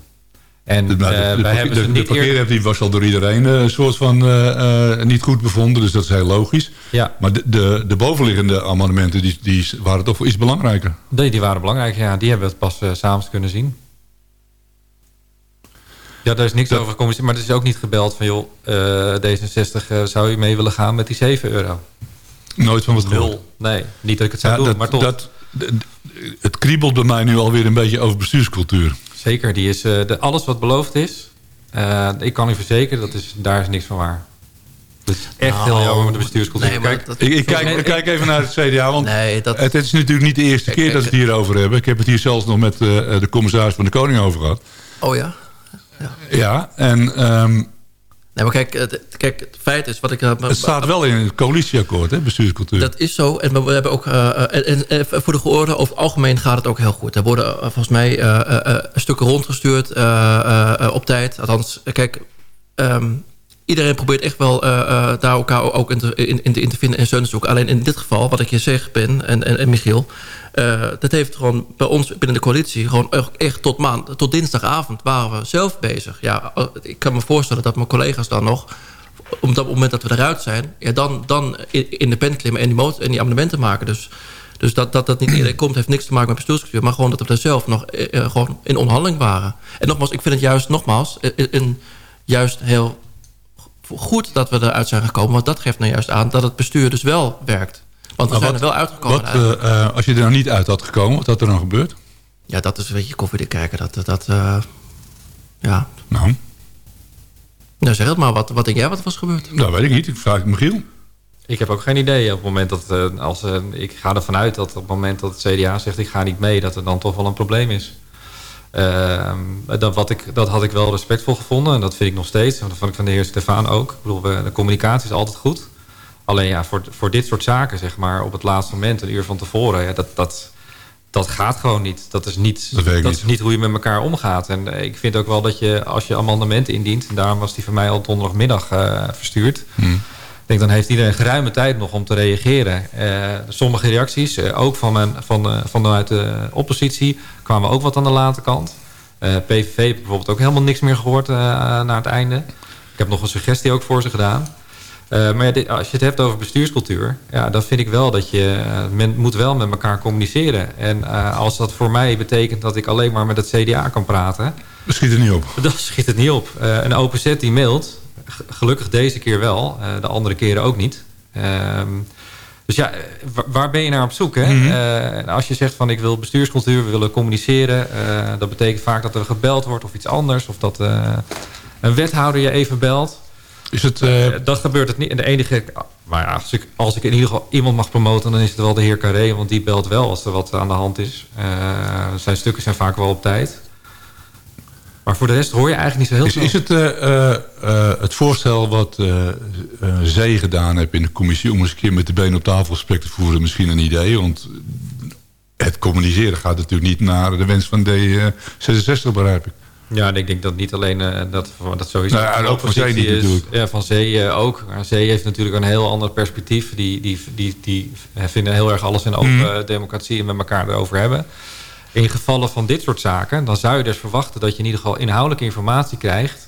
En De, eh, de, wij de, hebben ze de, de niet eerder... parkeerapp die was al door iedereen eh, een soort van eh, niet goed bevonden. Dus dat is heel logisch. Ja. Maar de, de, de bovenliggende amendementen die, die waren toch iets belangrijker. Nee, die waren belangrijk. Ja, die hebben we pas s'avonds kunnen zien. Ja, daar is niks over gecommuniceerd. Maar er is ook niet gebeld van... joh, eh, D66, eh, zou u mee willen gaan met die 7 euro? Nooit van wat gehoord. Nee, niet dat ik het zou Ja, doen, dat- maar toch. dat- het kriebelt bij mij nu alweer een beetje over bestuurscultuur. Zeker, die is, eh, de, alles wat beloofd is... eh, ik kan u verzekeren, dat is, daar is niks van waar. Dus echt Nou, heel jammer met de bestuurscultuur. nee, maar Kijk, dat- Ik, kijk, ik kijk even naar het CDA, want Nee, dat- het is natuurlijk niet de eerste Kijk, keer dat we het hierover hebben. Ik heb het hier zelfs nog met eh, de commissaris van de Koning over gehad. Oh ja? Ja, en ehm, Nee, maar kijk, het, kijk, het feit is wat ik... eh, Het staat wel in het coalitieakkoord, hè, bestuurscultuur. Dat is zo. En we, hebben ook, eh, eh, en, en voor de gehoorde, over het algemeen gaat het ook heel goed. Er worden volgens mij stukken rondgestuurd op tijd. Althans, kijk, ehm, iedereen probeert echt wel eh, eh, daar elkaar ook in te, in, in, te vinden en steun te zoeken. Alleen in dit geval, wat ik je zeg, Ben en, en, Michiel... eh, dat heeft gewoon bij ons binnen de coalitie... gewoon echt- tot, maand, tot dinsdagavond waren we zelf bezig. Ja, ik kan me voorstellen dat mijn collega's dan nog op dat moment dat we eruit zijn... Ja, dan, dan in, de pen klimmen en die, en die amendementen maken. Dus, dus dat, dat dat niet eerder komt, heeft niks te maken met bestuurscultuur... maar gewoon dat we er zelf nog gewoon in onderhandeling waren. En nogmaals, ik vind het juist nogmaals... juist heel goed dat we eruit zijn gekomen... want dat geeft nou juist aan dat het bestuur dus wel werkt. Want we Maar zijn er wel uitgekomen. Wat, eh, eh, als je er nou niet uit had gekomen, wat had er dan gebeurd? Ja, dat is een beetje koffiedik kijken. Dat, dat, eh, ja. Nou, nou, zeg het maar. Wat, wat denk jij wat was gebeurd? dat weet ik niet. Ik vraag Michiel. Ik heb ook geen idee op het moment dat... eh, als, ik ga ervan uit dat op het moment dat het CDA zegt... ik ga niet mee, dat er dan toch wel een probleem is. Ehm, dat, wat ik, dat had ik wel respectvol gevonden. En dat vind ik nog steeds. En dat vond ik van de heer Stefan ook. Ik bedoel, de communicatie is altijd goed. Alleen ja, voor, voor dit soort zaken, zeg maar... op het laatste moment, een uur van tevoren... Ja, dat, dat, dat gaat gewoon niet. Dat is niet, Dat niet. is niet hoe je met elkaar omgaat. En eh, ik vind ook wel dat je, als je amendementen indient... en daarom was die van mij al donderdagmiddag eh, verstuurd... Hm. Ik denk, dan heeft iedereen geruime tijd nog om te reageren. Eh, sommige reacties, eh, ook van mijn, van, eh, vanuit de oppositie... kwamen ook wat aan de late kant. PVV ik bijvoorbeeld ook helemaal niks meer gehoord eh, naar het einde. Ik heb nog een suggestie ook voor ze gedaan. Maar ja, dit- als je het hebt over bestuurscultuur... Ja, dan vind ik wel dat je... men moet wel met elkaar communiceren. En als dat voor mij betekent dat ik alleen maar met het CDA kan praten... Schiet er niet op. Dan schiet het niet op. Een OPZ die mailt, gelukkig deze keer wel, eh, de andere keren ook niet. Ehm, dus ja, eh, wa- waar ben je naar op zoek? Hè? Mhm. Eh, en als je zegt van ik wil bestuurscultuur, we willen communiceren. dat betekent vaak dat er gebeld wordt of iets anders. Of dat een wethouder je even belt. Is het... dat gebeurt het niet. En de enige, maar als ik, als ik in ieder geval iemand mag promoten, dan is het wel de heer Carré. Want die belt wel als er wat aan de hand is. Zijn stukken zijn vaak wel op tijd. Maar voor de rest hoor je eigenlijk niet zo heel Is, veel. is het eh, eh, eh, het voorstel wat Zee gedaan heeft in de commissie... om eens een keer met de benen op tafel gesprek te voeren misschien een idee? Want het communiceren gaat natuurlijk niet naar de wens van D66, begrijp ik. Ja, en ik denk dat niet alleen dat, dat sowieso... Nou ook van Zee is. Ja, van Zee ook. Maar Zee heeft natuurlijk een heel ander perspectief. Die, die, die, die vinden heel erg alles in open Mhm. democratie... en met elkaar erover hebben. In gevallen van dit soort zaken... dan zou je dus verwachten dat je in ieder geval inhoudelijke informatie krijgt...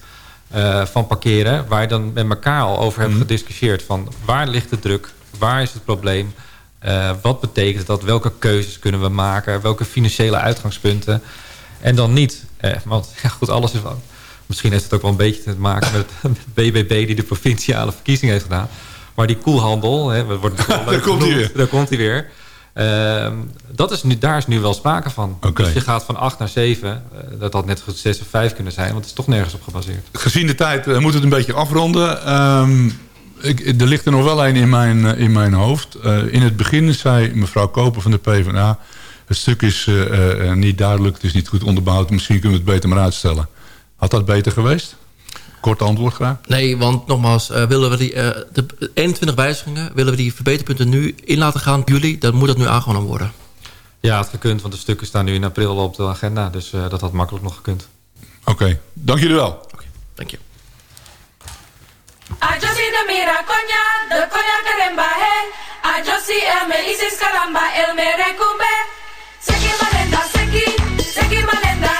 eh, van parkeren, waar je dan met elkaar al over hebt Mhm. gediscussieerd. Van waar ligt de druk? Waar is het probleem? Eh, wat betekent dat? Welke keuzes kunnen we maken? Welke financiële uitgangspunten? En dan niet. Eh, want ja, goed, alles is wel... Misschien heeft het ook wel een beetje te maken met het BBB... die de provinciale verkiezing heeft gedaan. Maar die koelhandel... Hè, Daar komt hij genoemd. weer. Daar komt hij weer. Ehm, dat is nu, daar is nu wel sprake van. Dus je gaat van 8 naar 7. eh, dat had net goed 6 of 5 kunnen zijn. Want het is toch nergens op gebaseerd. Gezien de tijd eh, moet het een beetje afronden. Ehm, ik, er ligt er nog wel een in mijn, eh, in mijn hoofd. In het begin zei mevrouw Koper van de PvdA... het stuk is niet duidelijk, het is niet goed onderbouwd... misschien kunnen we het beter maar uitstellen. Had dat beter geweest? Kort antwoord graag. Nee, want nogmaals, eh, willen we die, eh, de 21 wijzigingen... willen we die verbeterpunten nu in laten gaan op juli... dan moet dat nu aangenomen worden. Ja, het gekund, want de stukken staan nu in april op de agenda. Dus eh, dat had makkelijk nog gekund. Oké, dank jullie wel. Dank je. De coña el me isis caramba, el me recumbe. Seki malenda, seki, seki malenda,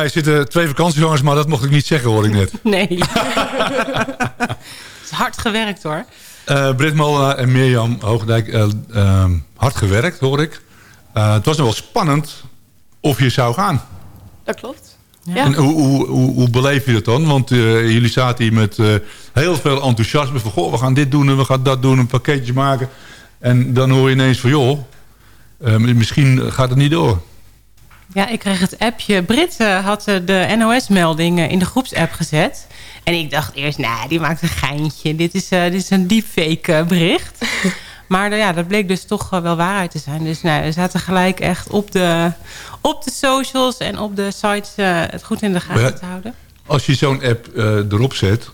mij zitten twee vakantiegangers, maar dat mocht ik niet zeggen, hoor ik net. Nee. Het is hard gewerkt hoor. Eh Britt Molenaar en Mirjam Hoogdijk, eh, ehm, hard gewerkt, hoor ik. Eh, het was nog wel spannend of je zou gaan. Dat klopt. En hoe, hoe, hoe, hoe beleef je dat dan? Want eh, jullie zaten hier met eh, heel veel enthousiasme. Van, goh, we gaan dit doen en we gaan dat doen, een pakketje maken. En dan hoor je ineens van, joh, eh, misschien gaat het niet door. Ja, ik kreeg het appje. Brit eh, had eh, de NOS-melding in de groepsapp gezet. En ik dacht eerst, nou, die maakt een geintje. Dit is, eh, dit is een deepfake eh, bericht. maar eh, ja, dat bleek dus toch eh, wel waarheid te zijn. Dus nou, we zaten gelijk echt op de, op de socials en op de sites eh, het goed in de gaten Maar te houden. Als je zo'n app eh, erop zet,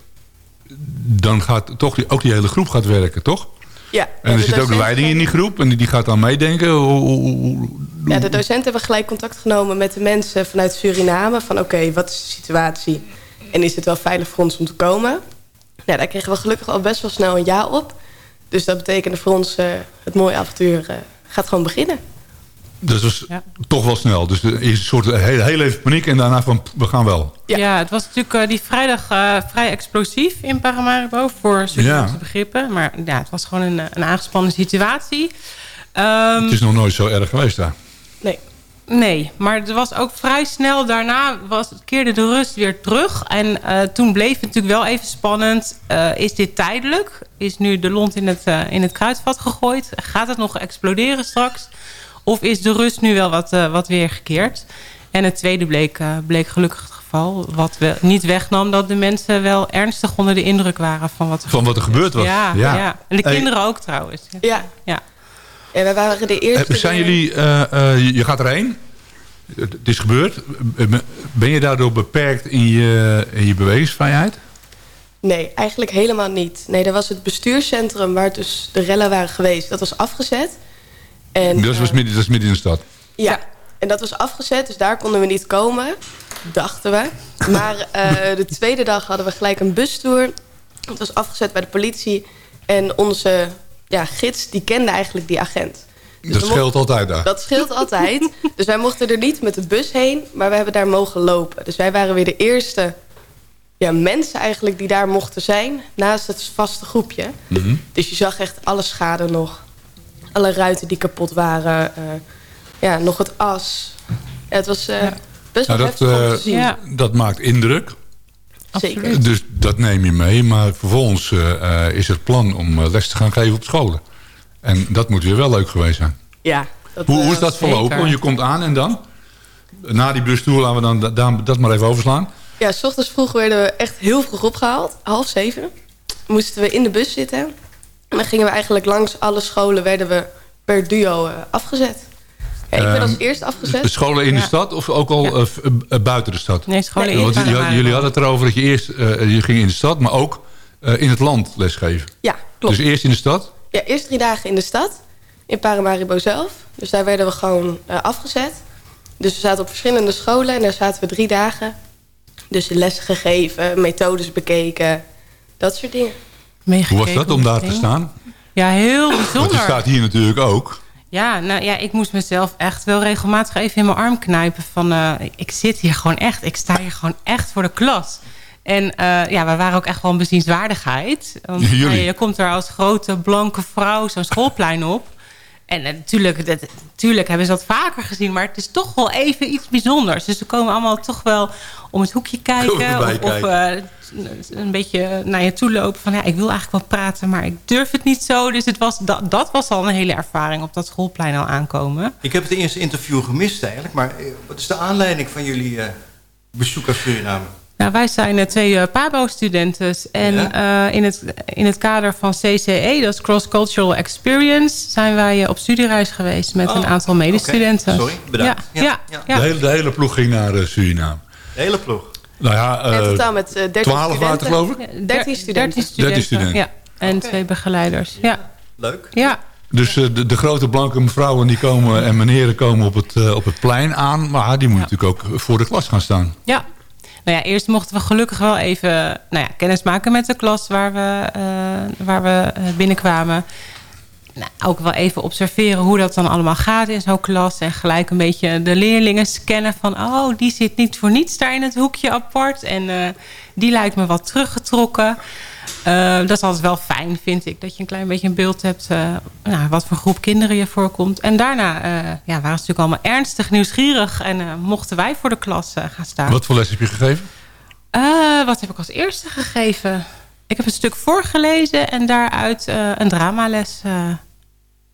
dan gaat toch die, ook die hele groep gaat werken, toch? Ja, En er zit ook leiding in die groep en die, gaat dan meedenken. Hoe, Ja, de docenten hebben gelijk contact genomen met de mensen vanuit Suriname. Van oké, wat is de situatie? En is het wel veilig voor ons om te komen? Ja, daar kregen we gelukkig al best wel snel een ja op. Dus dat betekende voor ons eh, het mooie avontuur eh, gaat gewoon beginnen. Dat was toch wel snel. Dus er is een soort heel, heel even paniek en daarna van, we gaan wel. Ja. het was natuurlijk eh, die vrijdag eh, vrij explosief in Paramaribo voor Surinaamse Ja. begrippen. Maar ja, het was gewoon een, een aangespannen situatie. Ehm, Het is nog nooit zo erg geweest daar. Nee. Nee, maar er was ook vrij snel daarna was, keerde de rust weer terug. En eh, toen bleef het natuurlijk wel even spannend. Eh, is dit tijdelijk? Is nu de lont in het, in het kruidvat gegooid? Gaat het nog exploderen straks? Of is de rust nu wel wat, eh, wat weer gekeerd? En het tweede bleek, eh, bleek gelukkig het geval. Wat we, niet wegnam dat de mensen wel ernstig onder de indruk waren van wat er, Van wat er gebeurd was. Ja, Ja. ja. en de Hey. kinderen ook trouwens. Ja. ja. En wij waren de Eh, eerste... Zijn jullie, eh, eh, je- gaat erheen. Het is gebeurd. Eh, Ben je daardoor beperkt in je, in je bewegingsvrijheid? Nee, eigenlijk helemaal niet. Nee, er was het bestuurscentrum waar dus de rellen waren geweest. Dat was afgezet. En, dat, was eh, midden, dat is midden in de stad. Ja, en dat was afgezet, dus daar konden we niet komen, dachten we. Maar eh, de tweede dag hadden we gelijk een bustour. Het was afgezet bij de politie. En onze ja, gids, die kende eigenlijk die agent. Dus dat scheelt altijd daar. Dat scheelt altijd. Dus wij mochten er niet met de bus heen, maar we hebben daar mogen lopen. Dus wij waren weer de eerste ja, mensen eigenlijk die daar mochten zijn... naast het vaste groepje. Mhm. Dus je zag echt alle schade nog. Alle ruiten die kapot waren. eh, ja, nog het as. Ja, het was eh, best wel Nou, dat, heftig om te eh, zien. dat maakt indruk. Zeker. Dus dat neem je mee. Maar vervolgens eh, eh, is het plan om les te gaan geven op scholen. En dat moet weer wel leuk geweest zijn. Ja, dat, Hoe, hoe is dat verlopen? Want je komt aan en dan? Na die bustoer laten we dan da- da- dat maar even overslaan. Ja, s ochtends vroeg werden we echt heel vroeg opgehaald. Half zeven. Moesten we in de bus zitten. En dan gingen we eigenlijk langs alle scholen... werden we per duo eh, afgezet. Ja, ik ben Ehm, als eerst afgezet. Scholen in de Ja. stad of ook al eh, eh, buiten de stad? Nee, scholen Nee, in j- Paramaribo. jullie hadden het erover dat je eerst eh, je ging in de stad, maar ook eh, in het land lesgeven. Ja, klopt. Dus eerst in de stad? Ja, eerst drie dagen in de stad. In Paramaribo zelf. Dus daar werden we gewoon eh, afgezet. Dus we zaten op verschillende scholen. En daar zaten we drie dagen. Dus de lessen gegeven, methodes bekeken. Dat soort dingen. Hoe was dat om daar te staan? Ja, heel Want je bijzonder. staat hier natuurlijk ook. Ja, nou ja, ik moest mezelf echt wel regelmatig even in mijn arm knijpen. Van, eh, ik zit hier gewoon echt. Ik sta hier gewoon echt voor de klas. En eh, ja, we waren ook echt wel een bezienswaardigheid. Want nou ja, je komt er als grote blanke vrouw zo'n schoolplein op. En eh, natuurlijk, dat, natuurlijk hebben ze dat vaker gezien. Maar het is toch wel even iets bijzonders. Dus ze komen allemaal toch wel om het hoekje kijken. Of, of eh, een beetje naar je toe lopen. Van ja, ik wil eigenlijk wel praten, maar ik durf het niet zo. Dus het was, dat, dat was al een hele ervaring op dat schoolplein al aankomen. Ik heb het eerste interview gemist eigenlijk. Maar eh, wat is de aanleiding van jullie eh, bezoek aan Suriname? Nou, wij zijn eh, twee eh, PABO-studenten. En eh, in, het, in het kader van CCE, dat is Cross Cultural Experience... zijn wij op studiereis geweest met Oh, een aantal medestudenten. Sorry, bedankt. Ja, Ja, ja, ja. ja. De, hele, de hele ploeg ging naar Suriname. De hele ploeg. Nou ja, En eh, totaal met eh 13 12 waren het, studenten. geloof ik? Ja, 13 studenten. 13 studenten, studenten. Ja, en twee begeleiders. Ja. Leuk. Ja. Dus de, de grote blanke mevrouwen die komen en meneren komen op het, op het plein aan. Maar die moeten natuurlijk ook voor de klas gaan staan. Ja. Nou ja, eerst mochten we gelukkig wel even nou ja, kennis maken met de klas waar we, eh, waar we eh, binnenkwamen. nou, ook wel even observeren hoe dat dan allemaal gaat in zo'n klas. En gelijk een beetje de leerlingen scannen van... oh, die zit niet voor niets daar in het hoekje apart. En eh, die lijkt me wat teruggetrokken. Eh, dat is altijd wel fijn, vind ik. Dat je een klein beetje een beeld hebt... eh, nou, wat voor groep kinderen je voorkomt. En daarna eh, ja, waren ze natuurlijk allemaal ernstig nieuwsgierig... en eh, mochten wij voor de klas gaan staan. Wat voor les heb je gegeven? Wat heb ik als eerste gegeven? Ik heb een stuk voorgelezen en daaruit een dramales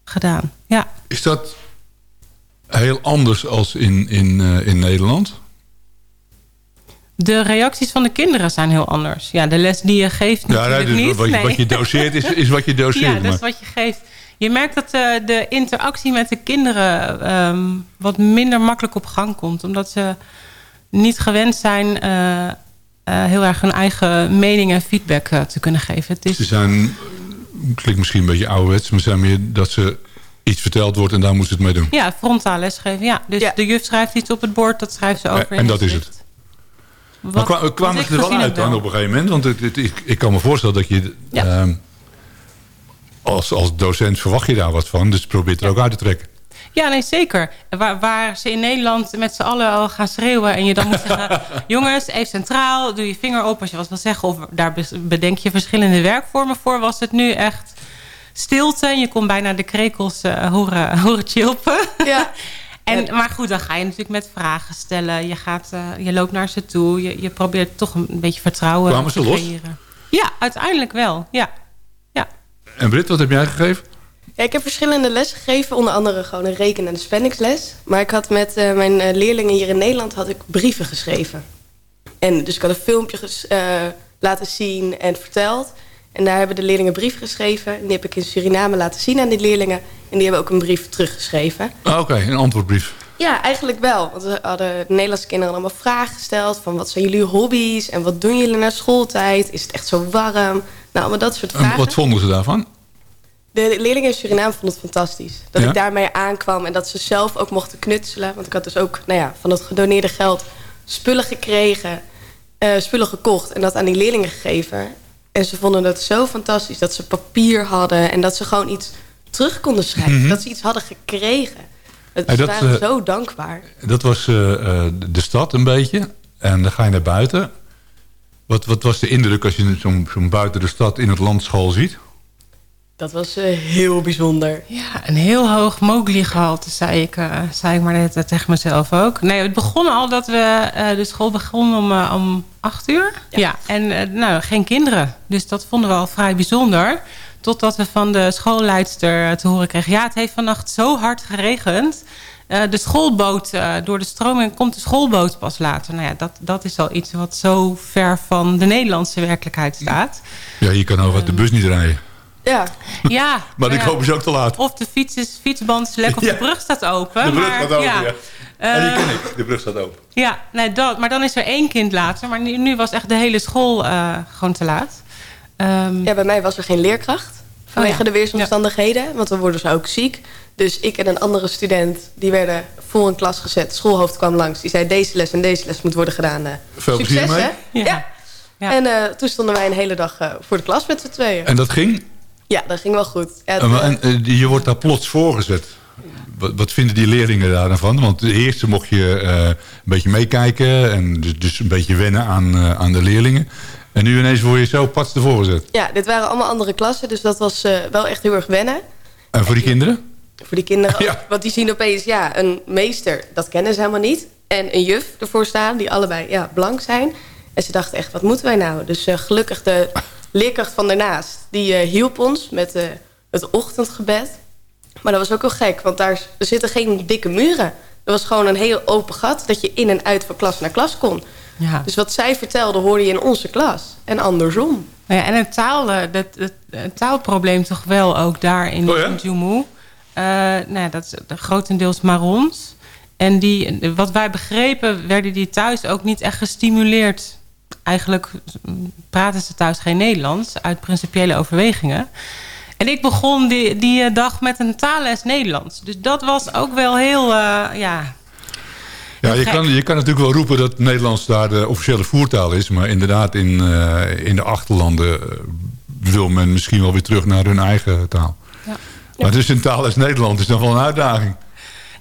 gedaan. Ja. Is dat heel anders als in, in, in Nederland? De reacties van de kinderen zijn heel anders. Ja, de les die je geeft Ja, natuurlijk nee, dus niet. wat, je, Nee. wat je doseert is, is wat je doseert. ja, dat is wat je geeft. Je merkt dat eh, de interactie met de kinderen ehm, wat minder makkelijk op gang komt. Omdat ze niet gewend zijn eh, eh, heel erg hun eigen mening en feedback te kunnen geven. Het is, Ze zijn, klinkt misschien een beetje ouderwets, maar zijn meer dat ze iets verteld wordt en daar moeten ze het mee doen. Ja, frontaal lesgeven. Ja. Dus de juf schrijft iets op het bord, dat schrijft ze over. en in dat is het. Wat- maar kwamen ze er wel uit dan wel. op een gegeven moment? Want het, het- ik, ik kan me voorstellen dat je... ehm, als, als docent verwacht je daar wat van, dus probeer het er ook uit te trekken. Ja, nee, zeker. Waar, waar ze in Nederland met z'n allen al gaan schreeuwen... en je dan moet zeggen... jongens, even centraal, doe je vinger op als je wat wil zeggen... of daar bedenk je verschillende werkvormen voor... was het nu echt stilte. En je kon bijna de krekels eh, horen, horen chilpen. Ja. En, maar goed, dan ga je natuurlijk met vragen stellen. Je, gaat, eh, je loopt naar ze toe. Je, je probeert toch een beetje vertrouwen Kwamen te ze los? creëren. Ja, uiteindelijk wel. Ja. En Britt, wat heb jij gegeven? Ja, ik heb verschillende lessen gegeven, onder andere gewoon een reken- en een spanningsles. Maar ik had met eh, mijn eh, leerlingen hier in Nederland had ik brieven geschreven. En dus ik had een filmpje eh, laten zien en verteld. En daar hebben de leerlingen brief geschreven. En die heb ik in Suriname laten zien aan die leerlingen. En die hebben ook een brief teruggeschreven. Ah, Oké, een antwoordbrief. Ja, eigenlijk wel. Want we hadden de Nederlandse kinderen allemaal vragen gesteld. Van wat zijn jullie hobby's? En wat doen jullie na schooltijd? Is het echt zo warm? Nou, allemaal dat soort En vragen. wat vonden ze daarvan? De leerlingen in Suriname vonden het fantastisch. Dat Ja? ik daarmee aankwam en dat ze zelf ook mochten knutselen. Want ik had dus ook nou ja, van het gedoneerde geld spullen gekregen, eh, spullen gekocht en dat aan die leerlingen gegeven. En ze vonden het zo fantastisch dat ze papier hadden en dat ze gewoon iets terug konden schrijven. Mhm. Dat ze iets hadden gekregen. Het, Hey, dat, waren eh, zo dankbaar. Dat was eh, eh, de stad een beetje. En dan ga je naar buiten. Wat, wat was de indruk als je zo'n zo'n buiten de stad in het landschool ziet? Dat was eh, heel bijzonder. Ja, een heel hoog Mowgli-gehalte, zei ik, eh, zei ik maar net eh, tegen mezelf ook. Nee, het begon al dat we... eh, de school begon om, om acht uur. Ja, en eh, nou, geen kinderen. Dus dat vonden we al vrij bijzonder. Totdat we van de schoolleidster te horen kregen... ja, het heeft vannacht zo hard geregend... Eh, de schoolboot, eh, door de stroming komt de schoolboot pas later. Nou ja, dat, dat is al iets wat zo ver van de Nederlandse werkelijkheid staat. Ja, je kan over de bus niet rijden. Ja. Ja. Maar die ja. komen ze ook te laat. Of de fiets is, fietsband is lek of Ja. de brug staat open. De brug maar, gaat open, ja. En die ken ik. De brug staat open. ja, nee, dat, maar dan is er één kind later. Maar nu, nu was echt de hele school eh, gewoon te laat. Ehm, Ja, bij mij was er geen leerkracht. Vanwege Oh ja. de weersomstandigheden. Want we worden dus ook ziek. Dus ik en een andere student, die werden voor een klas gezet. Schoolhoofd kwam langs. Die zei, deze les en deze les moet worden gedaan. eh, Veel succes, plezier mee. hè? Ja. En eh, toen stonden wij een hele dag eh, voor de klas met z'n tweeën. En dat ging? Ja, dat ging wel goed. Ja, het, En, en, eh, je wordt daar plots voorgezet. Wat, wat vinden die leerlingen daar dan van? Want de eerste mocht je eh, een beetje meekijken. En dus, dus een beetje wennen aan, eh, aan de leerlingen. En nu ineens word je zo pats ervoor gezet. ja, dit waren allemaal andere klassen. Dus dat was wel echt heel erg wennen. En voor die kinderen? Voor die kinderen ook. Want die zien opeens, ja, een meester, dat kennen ze helemaal niet. En een juf ervoor staan, die allebei ja, blank zijn. En ze dachten echt, wat moeten wij nou? Dus gelukkig de leerkracht van daarnaast, die eh, hielp ons met eh, het ochtendgebed. Maar dat was ook wel gek, want daar zitten geen dikke muren. Er was gewoon een heel open gat dat je in en uit van klas naar klas kon. Ja. Dus wat zij vertelde, hoorde je in onze klas. En andersom. Nou ja, en het, taal, eh, dat, het, het taalprobleem toch wel ook daar in Oh ja? in Jumu. Eh, nou ja, dat is de- grotendeels Marons. En die, wat wij begrepen, werden die thuis ook niet echt gestimuleerd. Eigenlijk praten ze thuis geen Nederlands, uit principiële overwegingen. En ik begon die, die eh, dag met een taalles Nederlands. Dus dat was ook wel heel, eh, ja... Ja, je Gek. kan, je kan natuurlijk wel roepen dat Nederlands daar de officiële voertaal is. Maar inderdaad, in, eh, in de achterlanden wil men misschien wel weer terug naar hun eigen taal. Ja. Maar is in taal als Nederland, is dan wel een uitdaging.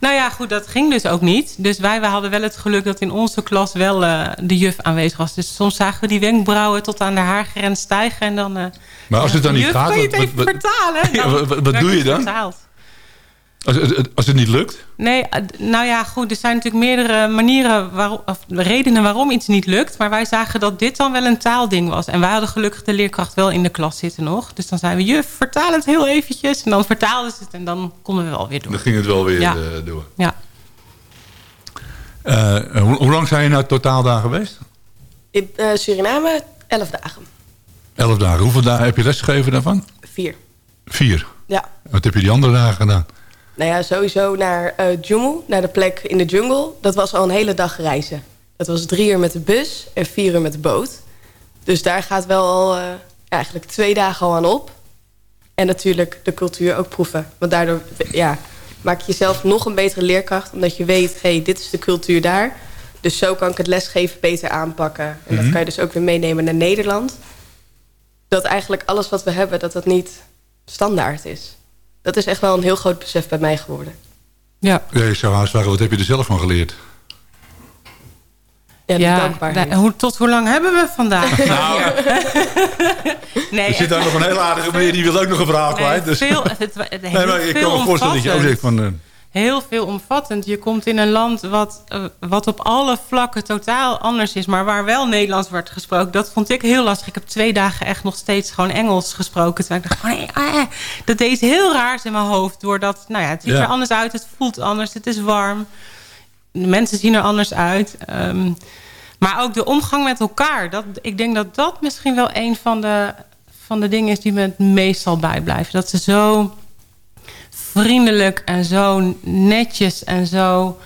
Nou ja, goed, dat ging dus ook niet. Dus wij, wij hadden wel het geluk dat in onze klas wel eh, de juf aanwezig was. Dus soms zagen we die wenkbrauwen tot aan de haargrens stijgen. En dan, eh, Maar als het dan niet juf, gaat... kan je het even wat- vertalen? Ja, wat- doe je dan? vertaald. Als, het- als het niet lukt? Nee, eh, nou ja, goed. Er zijn natuurlijk meerdere manieren, waarom, of redenen waarom iets niet lukt. Maar wij zagen dat dit dan wel een taalding was. En wij hadden gelukkig de leerkracht wel in de klas zitten nog. Dus dan zeiden we, juf, vertaal het heel eventjes. En dan vertaalden ze het en dan konden we wel weer door. Dan ging het wel weer Ja. eh, door. Ja. Eh, hoe, hoe lang zijn je nou totaal daar geweest? In eh, Suriname, 11 dagen. Elf dagen. Hoeveel dagen heb je lesgegeven daarvan? Vier. Vier. Ja. Wat heb je die andere dagen gedaan? Nou ja, sowieso naar Jumu, naar de plek in de jungle. Dat was al een hele dag reizen. Dat was drie uur met de bus en vier uur met de boot. Dus daar gaat wel al eh, eigenlijk twee dagen al aan op. En natuurlijk de cultuur ook proeven. Want daardoor ja, maak je jezelf nog een betere leerkracht. Omdat je weet, hey, dit is de cultuur daar. Dus zo kan ik het lesgeven beter aanpakken. En dat Mhm. kan je dus ook weer meenemen naar Nederland. Dat eigenlijk alles wat we hebben, dat dat niet standaard is. Dat is echt wel een heel groot besef bij mij geworden. Ja. Ja, ik zou haast vragen, wat heb je er zelf van geleerd? Ja, Ja, dankbaarheid. da- hoe, tot hoe lang hebben we vandaag? nee, er zit daar nog een hele aardige meneer, die wil ook nog een verhaal Nee, kwijt. Dus. veel, het, het, het, nee, maar ik kan me voorstellen dat je ook zegt van... eh, Heel veelomvattend. Je komt in een land wat, eh, wat op alle vlakken totaal anders is... maar waar wel Nederlands wordt gesproken. Dat vond ik heel lastig. Ik heb twee dagen echt nog steeds gewoon Engels gesproken. Terwijl ik dacht, oh nee, ah, dat deed heel raars in mijn hoofd. Doordat, nou ja, het ziet Ja. er anders uit. Het voelt anders. Het is warm. De mensen zien er anders uit. Ehm, maar ook de omgang met elkaar. Dat, ik denk dat dat misschien wel een van de, van de dingen is... die me het meest zal bijblijven. Dat ze zo vriendelijk en zo netjes en zo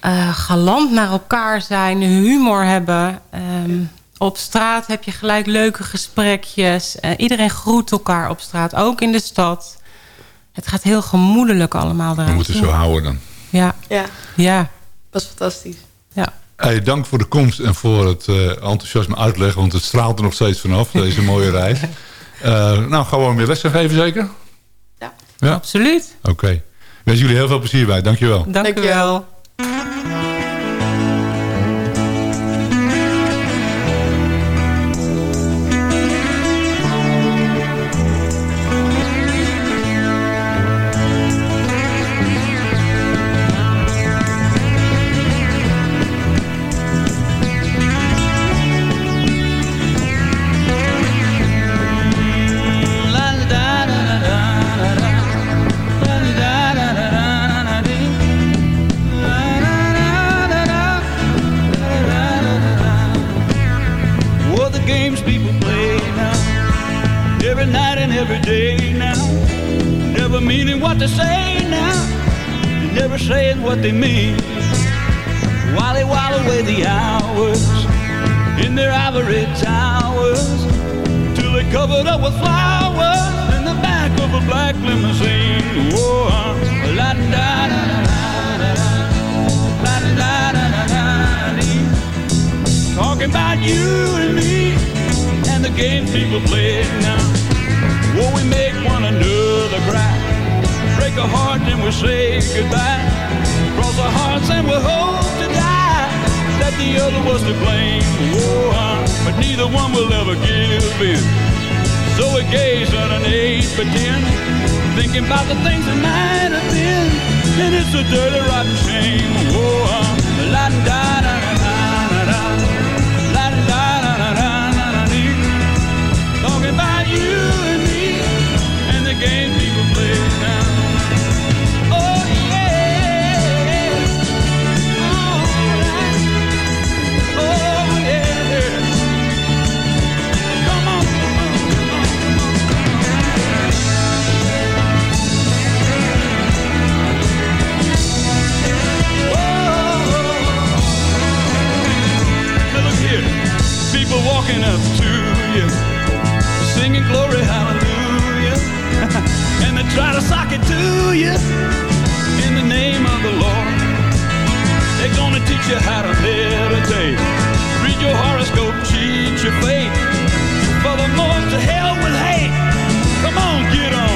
eh, galant naar elkaar zijn, humor hebben. Ehm, op straat heb je gelijk leuke gesprekjes. Eh, iedereen groet elkaar op straat, ook in de stad. Het gaat heel gemoedelijk allemaal eruit. we moeten zo houden dan. Ja. Ja, Ja. dat is fantastisch. Ja. Hey, dank voor de komst en voor het eh, enthousiasme uitleg. Want het straalt er nog steeds vanaf, deze mooie reis. Eh, nou, gewoon weer lessen geven zeker? Ja. Absoluut. Oké. Ik wens jullie heel veel plezier bij. Dankjewel. Dank u covered up with flowers in the back of a black limousine. Whoa, la da da da da da, da da da da. Talking about you and me and the games people play now. Whoa, we make one another cry. Break a heart and we say goodbye. Cross our hearts and we hope to die. That the other was to blame. Whoa, but neither one will ever give in. So we gaze at an eight by ten, thinking about the things that might have been. And it's a dirty, rotten shame. Whoa, uh, la da glory hallelujah, and they try to sock it to you in the name of the Lord. They're gonna teach you how to meditate, read your horoscope, cheat your fate. Furthermore, to hell with hate. Come on, get on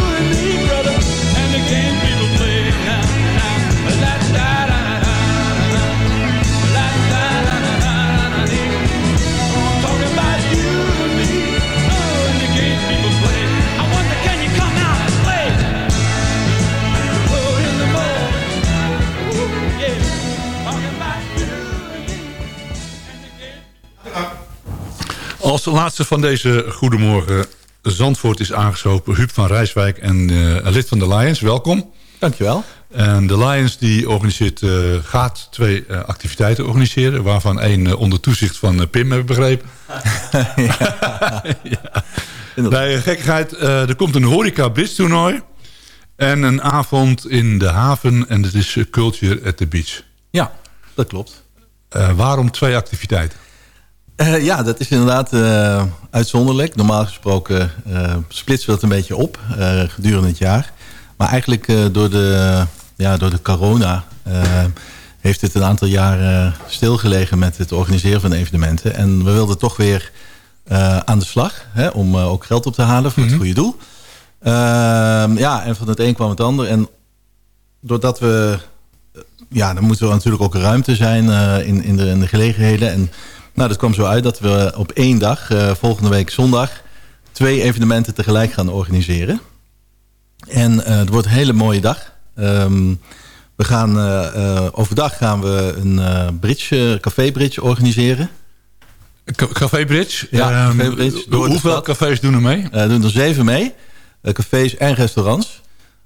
Als laatste van deze Goedemorgen Zandvoort is aangesloten... Huub van Rijswijk en eh, lid van de Lions. Welkom. Dankjewel. En de Lions die organiseert, eh, gaat twee eh, activiteiten organiseren... waarvan één onder toezicht van Pim, heb ik begrepen. ja. Nee, gekkigheid. eh, er komt een horeca bridge toernooi... en een avond in de haven en dat is Culture at the Beach. Ja, dat klopt. Waarom twee activiteiten? Eh, ja, dat is inderdaad eh, uitzonderlijk. Normaal gesproken eh, splitsen we dat een beetje op gedurende het jaar. Maar eigenlijk door, de, ja, door de corona heeft het een aantal jaren stilgelegen met het organiseren van evenementen. En we wilden toch weer aan de slag hè, om ook geld op te halen voor het goede doel. Ehm, ja, en van het een kwam het ander. En doordat we ja, dan moet er natuurlijk ook ruimte zijn in, in, de, in de gelegenheden. En nou, dat kwam zo uit dat we op één dag, eh, volgende week zondag... twee evenementen tegelijk gaan organiseren. En eh, het wordt een hele mooie dag. Ehm, we gaan, eh, overdag gaan we een bridge, café bridge organiseren. Café Bridge? Ja, Ehm, café bridge. hoeveel cafés doen er mee? Er doen er zeven mee. Cafés en restaurants.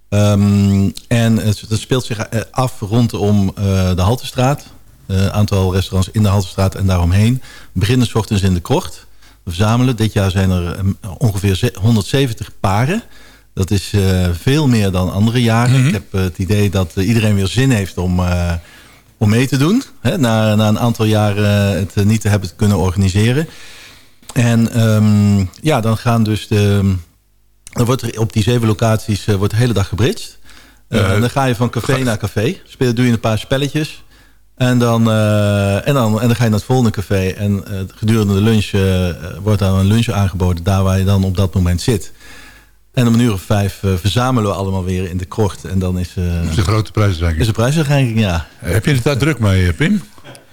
Ehm, en het, het speelt zich af rondom de Haltestraat. Een aantal restaurants in de Haltestraat en daaromheen. We beginnen 's ochtends in de krocht. We verzamelen. Dit jaar zijn er ehm, ongeveer ze- 170 paren. Dat is eh, veel meer dan andere jaren. Ik heb eh, het idee dat eh, iedereen weer zin heeft om, eh, om mee te doen. Hè, na, na een aantal jaren het eh, niet te hebben kunnen organiseren. En ehm, ja, dan gaan dus de... Dan wordt er op die zeven locaties eh, wordt de hele dag gebridged. Eh, Eh, en dan ga je van café naar café. Speel, doe je een paar spelletjes. En dan, eh, en, dan, en dan ga je naar het volgende café. En eh, gedurende de lunch eh, wordt dan een lunch aangeboden. Daar waar je dan op dat moment zit. En om een uur of vijf verzamelen we allemaal weer in de krocht. En dan is, eh is de grote prijsreiking. Is de prijsreiking, ja. Heb je het daar druk mee, Pim?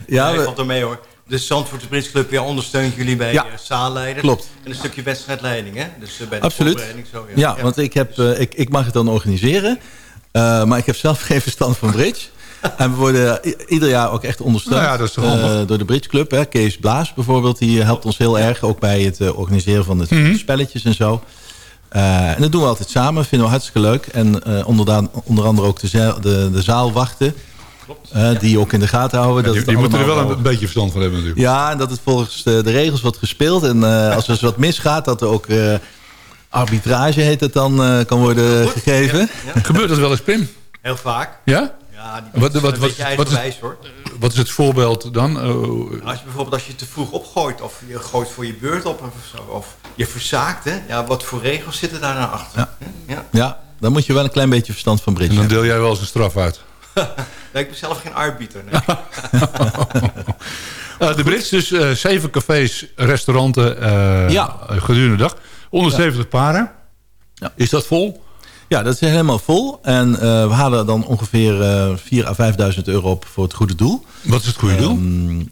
Ja, nee, we- valt er mee hoor. De Zandvoortse Brits Club ja, ondersteunt jullie bij Ja, ja, zaalleiders. klopt. En een stukje wedstrijdleiding, hè? Dus bij de Absoluut. voorbereiding zo. Ja, want ik, heb, eh, ik, ik mag het dan organiseren. Eh, maar ik heb zelf geen verstand van bridge. En we worden ieder jaar ook echt ondersteund Nou ja, dat is toch eh, door de Bridge Club. Hè. Kees Blaas bijvoorbeeld, die helpt ons heel erg. Ook bij het eh, organiseren van de Mhm. spelletjes en zo. Eh, en dat doen we altijd samen, vinden we hartstikke leuk. En eh, onder, onder andere ook de, zaal- de, de zaalwachten. eh, die ook in de gaten houden. dat Die, die moeten er wel een, beetje verstand van hebben natuurlijk. ja, en dat het volgens de, de regels wordt gespeeld. En eh, als er eens wat misgaat, dat er ook eh, arbitrage heet het dan, eh, kan worden gegeven. Gebeurt dat wel eens, Pim? Heel vaak. Ja? Ja, die Wat, is, hoor. wat is het voorbeeld dan? Eh, Als je bijvoorbeeld als je te vroeg opgooit of je gooit voor je beurt op of, zo, of je verzaakt, hè? Ja, wat voor regels zitten daar nou achter? Ja. Ja. Ja, dan moet je wel een klein beetje verstand van bridge en dan deel jij wel eens een straf uit. Nee, ik ben zelf geen arbiter. Nee. Eh, de Brits, dus eh, zeven cafés, restauranten eh, Ja. gedurende de dag. 170 paren. Ja. Is dat vol? Ja, dat is helemaal vol. En eh, we halen dan ongeveer eh 4.000 à 5.000 euro op voor het goede doel. Wat is het goede doel? Ehm,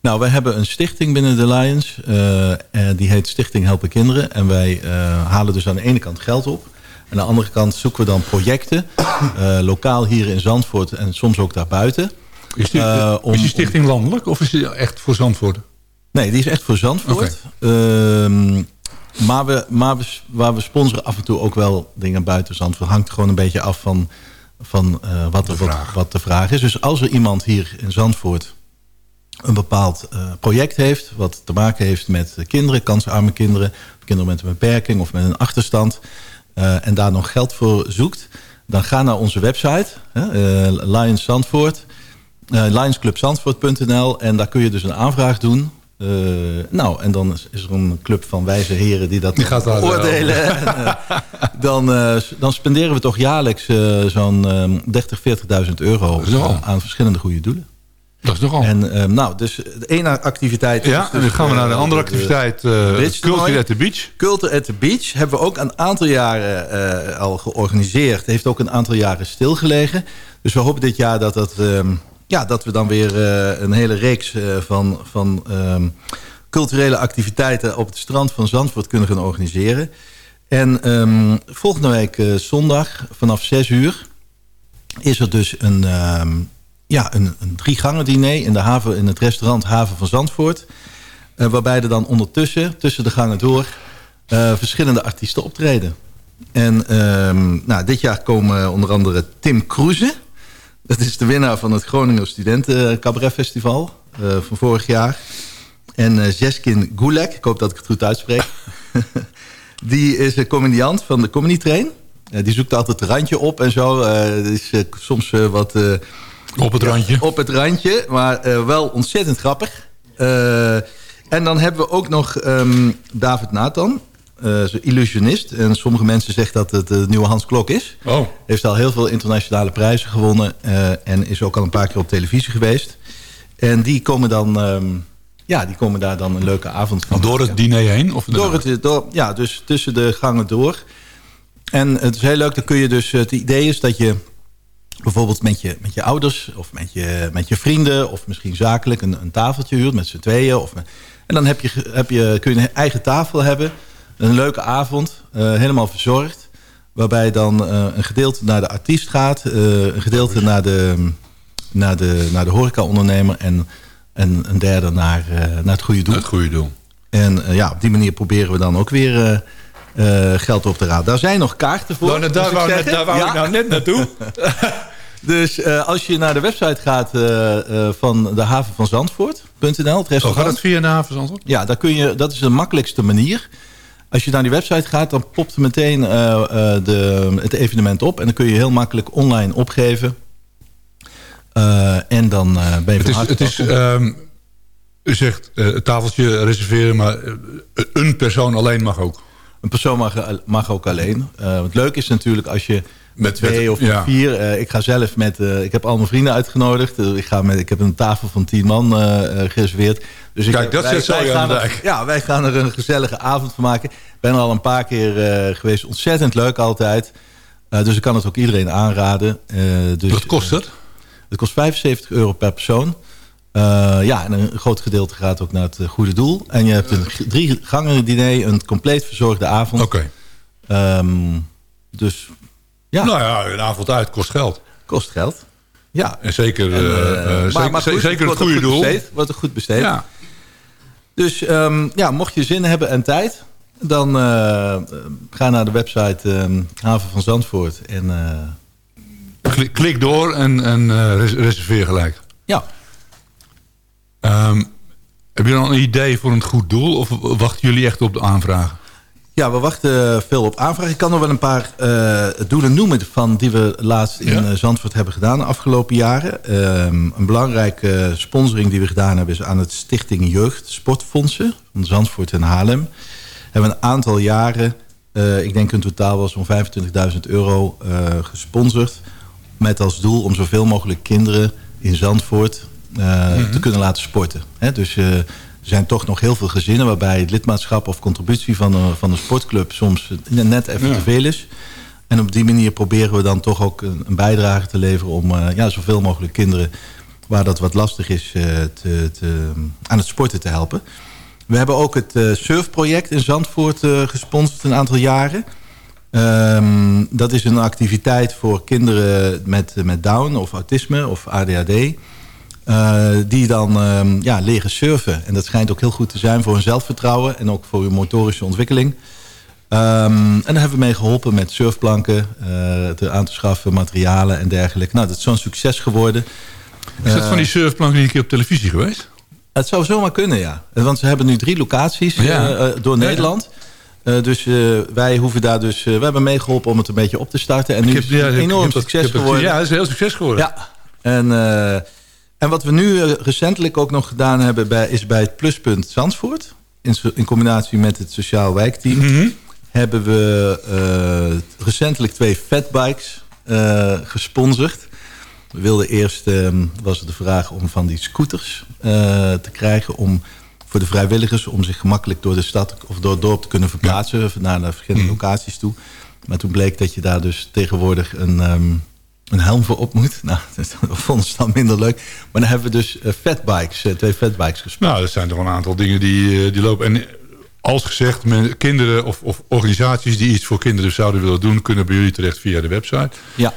nou, wij hebben een stichting binnen de Lions. eh, die heet Stichting Helpen Kinderen. En wij halen dus aan de ene kant geld op. En aan de andere kant zoeken we dan projecten. lokaal hier in Zandvoort en soms ook daarbuiten. Is die, om- is die stichting landelijk of is die echt voor Zandvoort? Nee, die is echt voor Zandvoort. Maar we, maar we, waar we sponsoren af en toe ook wel dingen buiten Zandvoort. Hangt gewoon een beetje af van, van eh, wat, de wat, wat de vraag is. Dus als er iemand hier in Zandvoort een bepaald eh, project heeft... wat te maken heeft met kinderen, kansarme kinderen... kinderen met een beperking of met een achterstand... eh, en daar nog geld voor zoekt... dan ga naar onze website, Lions Zandvoort, lionsclubzandvoort.nl en daar kun je dus een aanvraag doen. Eh, nou, en dan is- er een club van wijze heren die dat Die beoordelen. eh, dan, eh, dan spenderen we toch jaarlijks zo'n ehm 30, 40.000 euro nogal. aan verschillende goede doelen. Dat is toch al. En ehm, nou, dus de ene activiteit... Ja, en dus, dan gaan we naar de andere activiteit. Culture at the Beach. Culture at the Beach hebben we ook een aantal jaren al georganiseerd. Heeft ook een aantal jaren stilgelegen. Dus we hopen dit jaar dat, dat, ehm, ja, dat we dan weer eh, een hele reeks eh, van, van ehm, culturele activiteiten op het strand van Zandvoort kunnen gaan organiseren. En ehm, volgende week eh, zondag vanaf 6 uur is er dus een, ehm, ja, een, een drie gangen diner in, de haven, in het restaurant Haven van Zandvoort. Waarbij er dan ondertussen, tussen de gangen door, verschillende artiesten optreden. En nou, dit jaar komen onder andere Tim Kroeze. Dat is de winnaar van het Groninger Studenten Cabaret Festival eh, van vorig jaar. En eh Zeskin Gulek, ik hoop dat ik het goed uitspreek. die is een comediant van de Comedy Train. Eh, die zoekt altijd het randje op en zo. Eh is eh, soms eh, wat... eh, Op het randje. op het randje, maar eh, wel ontzettend grappig. Eh, en dan hebben we ook nog ehm, David Nathan, eh zo'n illusionist. En sommige mensen zeggen dat het de nieuwe Hans Klok is. Oh. Heeft al heel veel internationale prijzen gewonnen. eh, en is ook al een paar keer op televisie geweest. En die komen dan... ehm, ja, die komen daar dan een leuke avond van. Door het diner heen? Of Door het, door, ja, dus tussen de gangen door. En het is heel leuk, dan kun je dus... Het idee is dat je bijvoorbeeld met je, met je ouders... of met je, met je vrienden, of misschien zakelijk... een, een tafeltje huurt met z'n tweeën. Of met- en dan heb je, heb je, kun je een eigen tafel hebben. Een leuke avond, eh, helemaal verzorgd. Waarbij dan eh, een gedeelte naar de artiest gaat... eh, een gedeelte naar de, naar de, naar de horeca-ondernemer... en, en een derde naar, naar het goede doel. Het goede doel. En ja, op die manier proberen we dan ook weer geld op te raden. Daar zijn nog kaarten voor. Nou, daar wou, net, daar wou Ja. ik nou net naartoe. Dus als je naar de website gaat van de haven van Zandvoort.nl, het Oh, gaat het via de haven Zandvoort? Ja, daar kun je, dat is de makkelijkste manier. Als je naar die website gaat, dan popt meteen eh, eh, de, het evenement op. En dan kun je heel makkelijk online opgeven. Eh, en dan ben je Het van is, harte het is ehm, u zegt het tafeltje reserveren, maar een persoon alleen mag ook. Een persoon mag, mag ook alleen. Eh het leuke is natuurlijk als je met twee of met ja. vier... eh, ik ga zelf met... eh, ik heb al mijn vrienden uitgenodigd. Ik, ga met, ik heb een tafel van tien man gereserveerd. Dus ik, Kijk, dat zet zo wij aan gaan er-. Ja, wij gaan er een gezellige avond van maken. Ik ben er al een paar keer geweest. Ontzettend leuk altijd. Dus ik kan het ook iedereen aanraden. Dus, Wat kost het? Het kost 75 euro per persoon. Eh, ja, en een groot gedeelte gaat ook naar het eh, goede doel. En je hebt een drie gangen diner, een compleet verzorgde avond. Oké. Ehm, dus ja. Nou ja, een avond uit kost geld. Kost geld. Ja. En zeker, En, eh, maar- zeker, maar goed, zeker het goede goed doel. Besteed, wordt er goed besteed. Ja. Dus ehm, ja, mocht je zin hebben en tijd... dan ga naar de website ehm, Haven van Zandvoort. En Klik, klik door en, en res- reserveer gelijk. Ja. Ehm, heb je dan een idee voor een goed doel? Of wachten jullie echt op de aanvragen? Ja, we wachten veel op aanvraag. Ik kan nog wel een paar eh, doelen noemen van die we laatst in Ja? eh, Zandvoort hebben gedaan de afgelopen jaren. Ehm, een belangrijke sponsoring die we gedaan hebben is aan het Stichting Jeugd Sportfondsen van Zandvoort en Haarlem. Hebben we een aantal jaren, eh, ik denk in totaal wel zo'n 25.000 euro gesponsord. Met als doel om zoveel mogelijk kinderen in Zandvoort eh, te kunnen laten sporten. Hè, dus eh, er zijn toch nog heel veel gezinnen waarbij het lidmaatschap of contributie van een, van een sportclub soms net even Ja. te veel is. En op die manier proberen we dan toch ook een, een bijdrage te leveren om eh, ja, zoveel mogelijk kinderen waar dat wat lastig is te, te, aan het sporten te helpen. We hebben ook het eh, surfproject in Zandvoort gesponsord een aantal jaren. Ehm, dat is een activiteit voor kinderen met, met Down of autisme of ADHD. Eh, die dan ehm, ja, leren surfen. En dat schijnt ook heel goed te zijn voor hun zelfvertrouwen... en ook voor hun motorische ontwikkeling. Ehm, en daar hebben we mee geholpen met surfplanken... eh, te aan te schaffen, materialen en dergelijke. Nou, dat is zo'n succes geworden. Is dat Eh, van die surfplank niet een keer op televisie geweest? het zou zomaar kunnen, ja. Want ze hebben nu drie locaties Ja. door. Nederland. Dus wij hoeven daar dus... we hebben meegeholpen om het een beetje op te starten. En nu heb- is het ja, heb enorm succes heb geworden. ja, het is heel succes geworden. Ja. En, en wat we nu eh, recentelijk ook nog gedaan hebben... Bij, is bij het pluspunt Zandvoort... in, in combinatie met het sociaal wijkteam... Mhm. hebben we eh, recentelijk twee fatbikes eh gesponsord. We wilden eerst, eh, was het de vraag om van die scooters te krijgen... om voor de vrijwilligers om zich gemakkelijk door de stad of door het dorp te kunnen verplaatsen... naar de verschillende locaties toe. Maar toen bleek dat je daar dus tegenwoordig een, ehm, een helm voor op moet. Nou, dat vonden ze dan minder leuk. Maar dan hebben we dus eh, fatbikes, eh, twee fatbikes gespeeld. Nou, dat zijn toch een aantal dingen die, eh, die lopen. En als gezegd, men, kinderen of, of organisaties die iets voor kinderen zouden willen doen... kunnen bij jullie terecht via de website. Ja.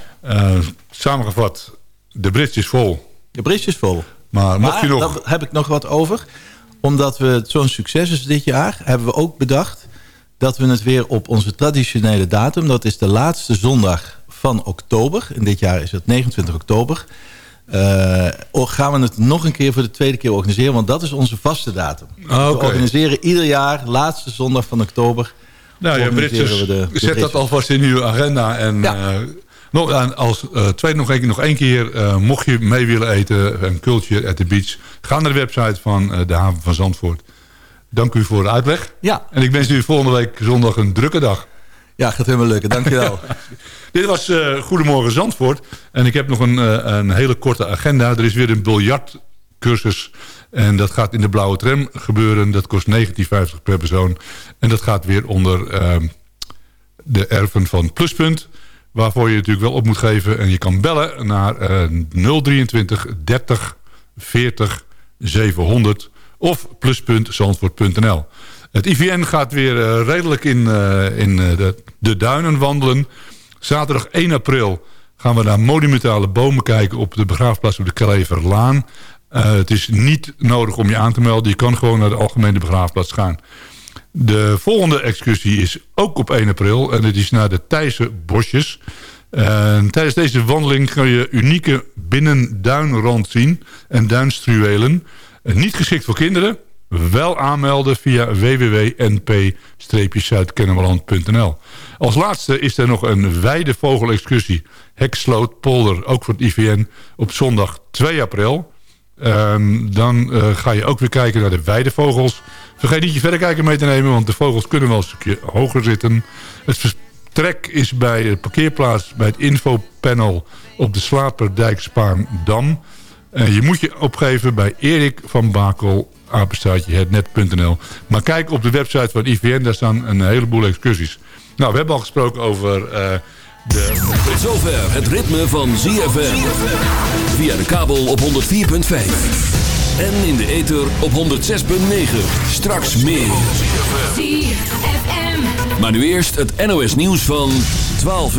Samengevat, de bridge is vol. De bridge is vol. Maar je nog... daar heb ik nog wat over. Omdat we het zo'n succes is dit jaar... hebben we ook bedacht dat we het weer op onze traditionele datum... dat is de laatste zondag van oktober. En dit jaar is het 29 oktober. eh, gaan we het nog een keer voor de tweede keer organiseren. Want dat is onze vaste datum. Ah, oké. We organiseren ieder jaar, laatste zondag van oktober... Nou ja, Britjes, we de- de zet dat alvast in uw agenda. En eh, nog, en als uh, tweede nog één, nog één keer, eh, mocht je mee willen eten... een culture at the beach, ga naar de website van uh, de haven van Zandvoort. Dank u voor de uitleg. Ja. En ik wens u volgende week zondag een drukke dag. Ja, gaat helemaal lukken. Dankjewel. Dit was uh, Goedemorgen Zandvoort. En ik heb nog een, uh, een hele korte agenda. Er is weer een biljartcursus. En dat gaat in de blauwe tram gebeuren. Dat kost 19,50 per persoon. En dat gaat weer onder uh, de erven van Pluspunt. Waarvoor je natuurlijk wel op moet geven. En je kan bellen naar 023 30 40 700 of pluspuntzandvoort.nl. Het IVN gaat weer uh, redelijk in, uh, in uh, de, de duinen wandelen. Zaterdag 1 april gaan we naar monumentale bomen kijken... op de begraafplaats op de Kleverlaan. het is niet nodig om je aan te melden. Je kan gewoon naar de algemene begraafplaats gaan. De volgende excursie is ook op 1 april. En het is naar de Thijse Bosjes. En tijdens deze wandeling kan je unieke binnenduinrand zien. En duinstruwelen. Niet geschikt voor kinderen wel aanmelden via www.np-zuidkennemerland.nl. Als laatste is er nog een weidevogelexcursie Heksloot Polder, ook voor het IVN, op zondag 2 april. Um, dan uh, ga je ook weer kijken naar de weidevogels. Vergeet niet je verrekijker mee te nemen, want de vogels kunnen wel een stukje hoger zitten. Het vertrek is bij de parkeerplaats bij het infopanel op de Slaperdijk Spaarndam. Uh, je moet je opgeven bij Erik van Bakel apenstaartje hetnet.nl. Maar kijk op de website van IVN, daar staan een heleboel excursies. Nou, we hebben al gesproken over uh, de... Tot zover het ritme van ZFM. Via de kabel op 104.5. En in de ether op 106.9. Straks meer. ZFM. Maar nu eerst het NOS nieuws van 12 uur.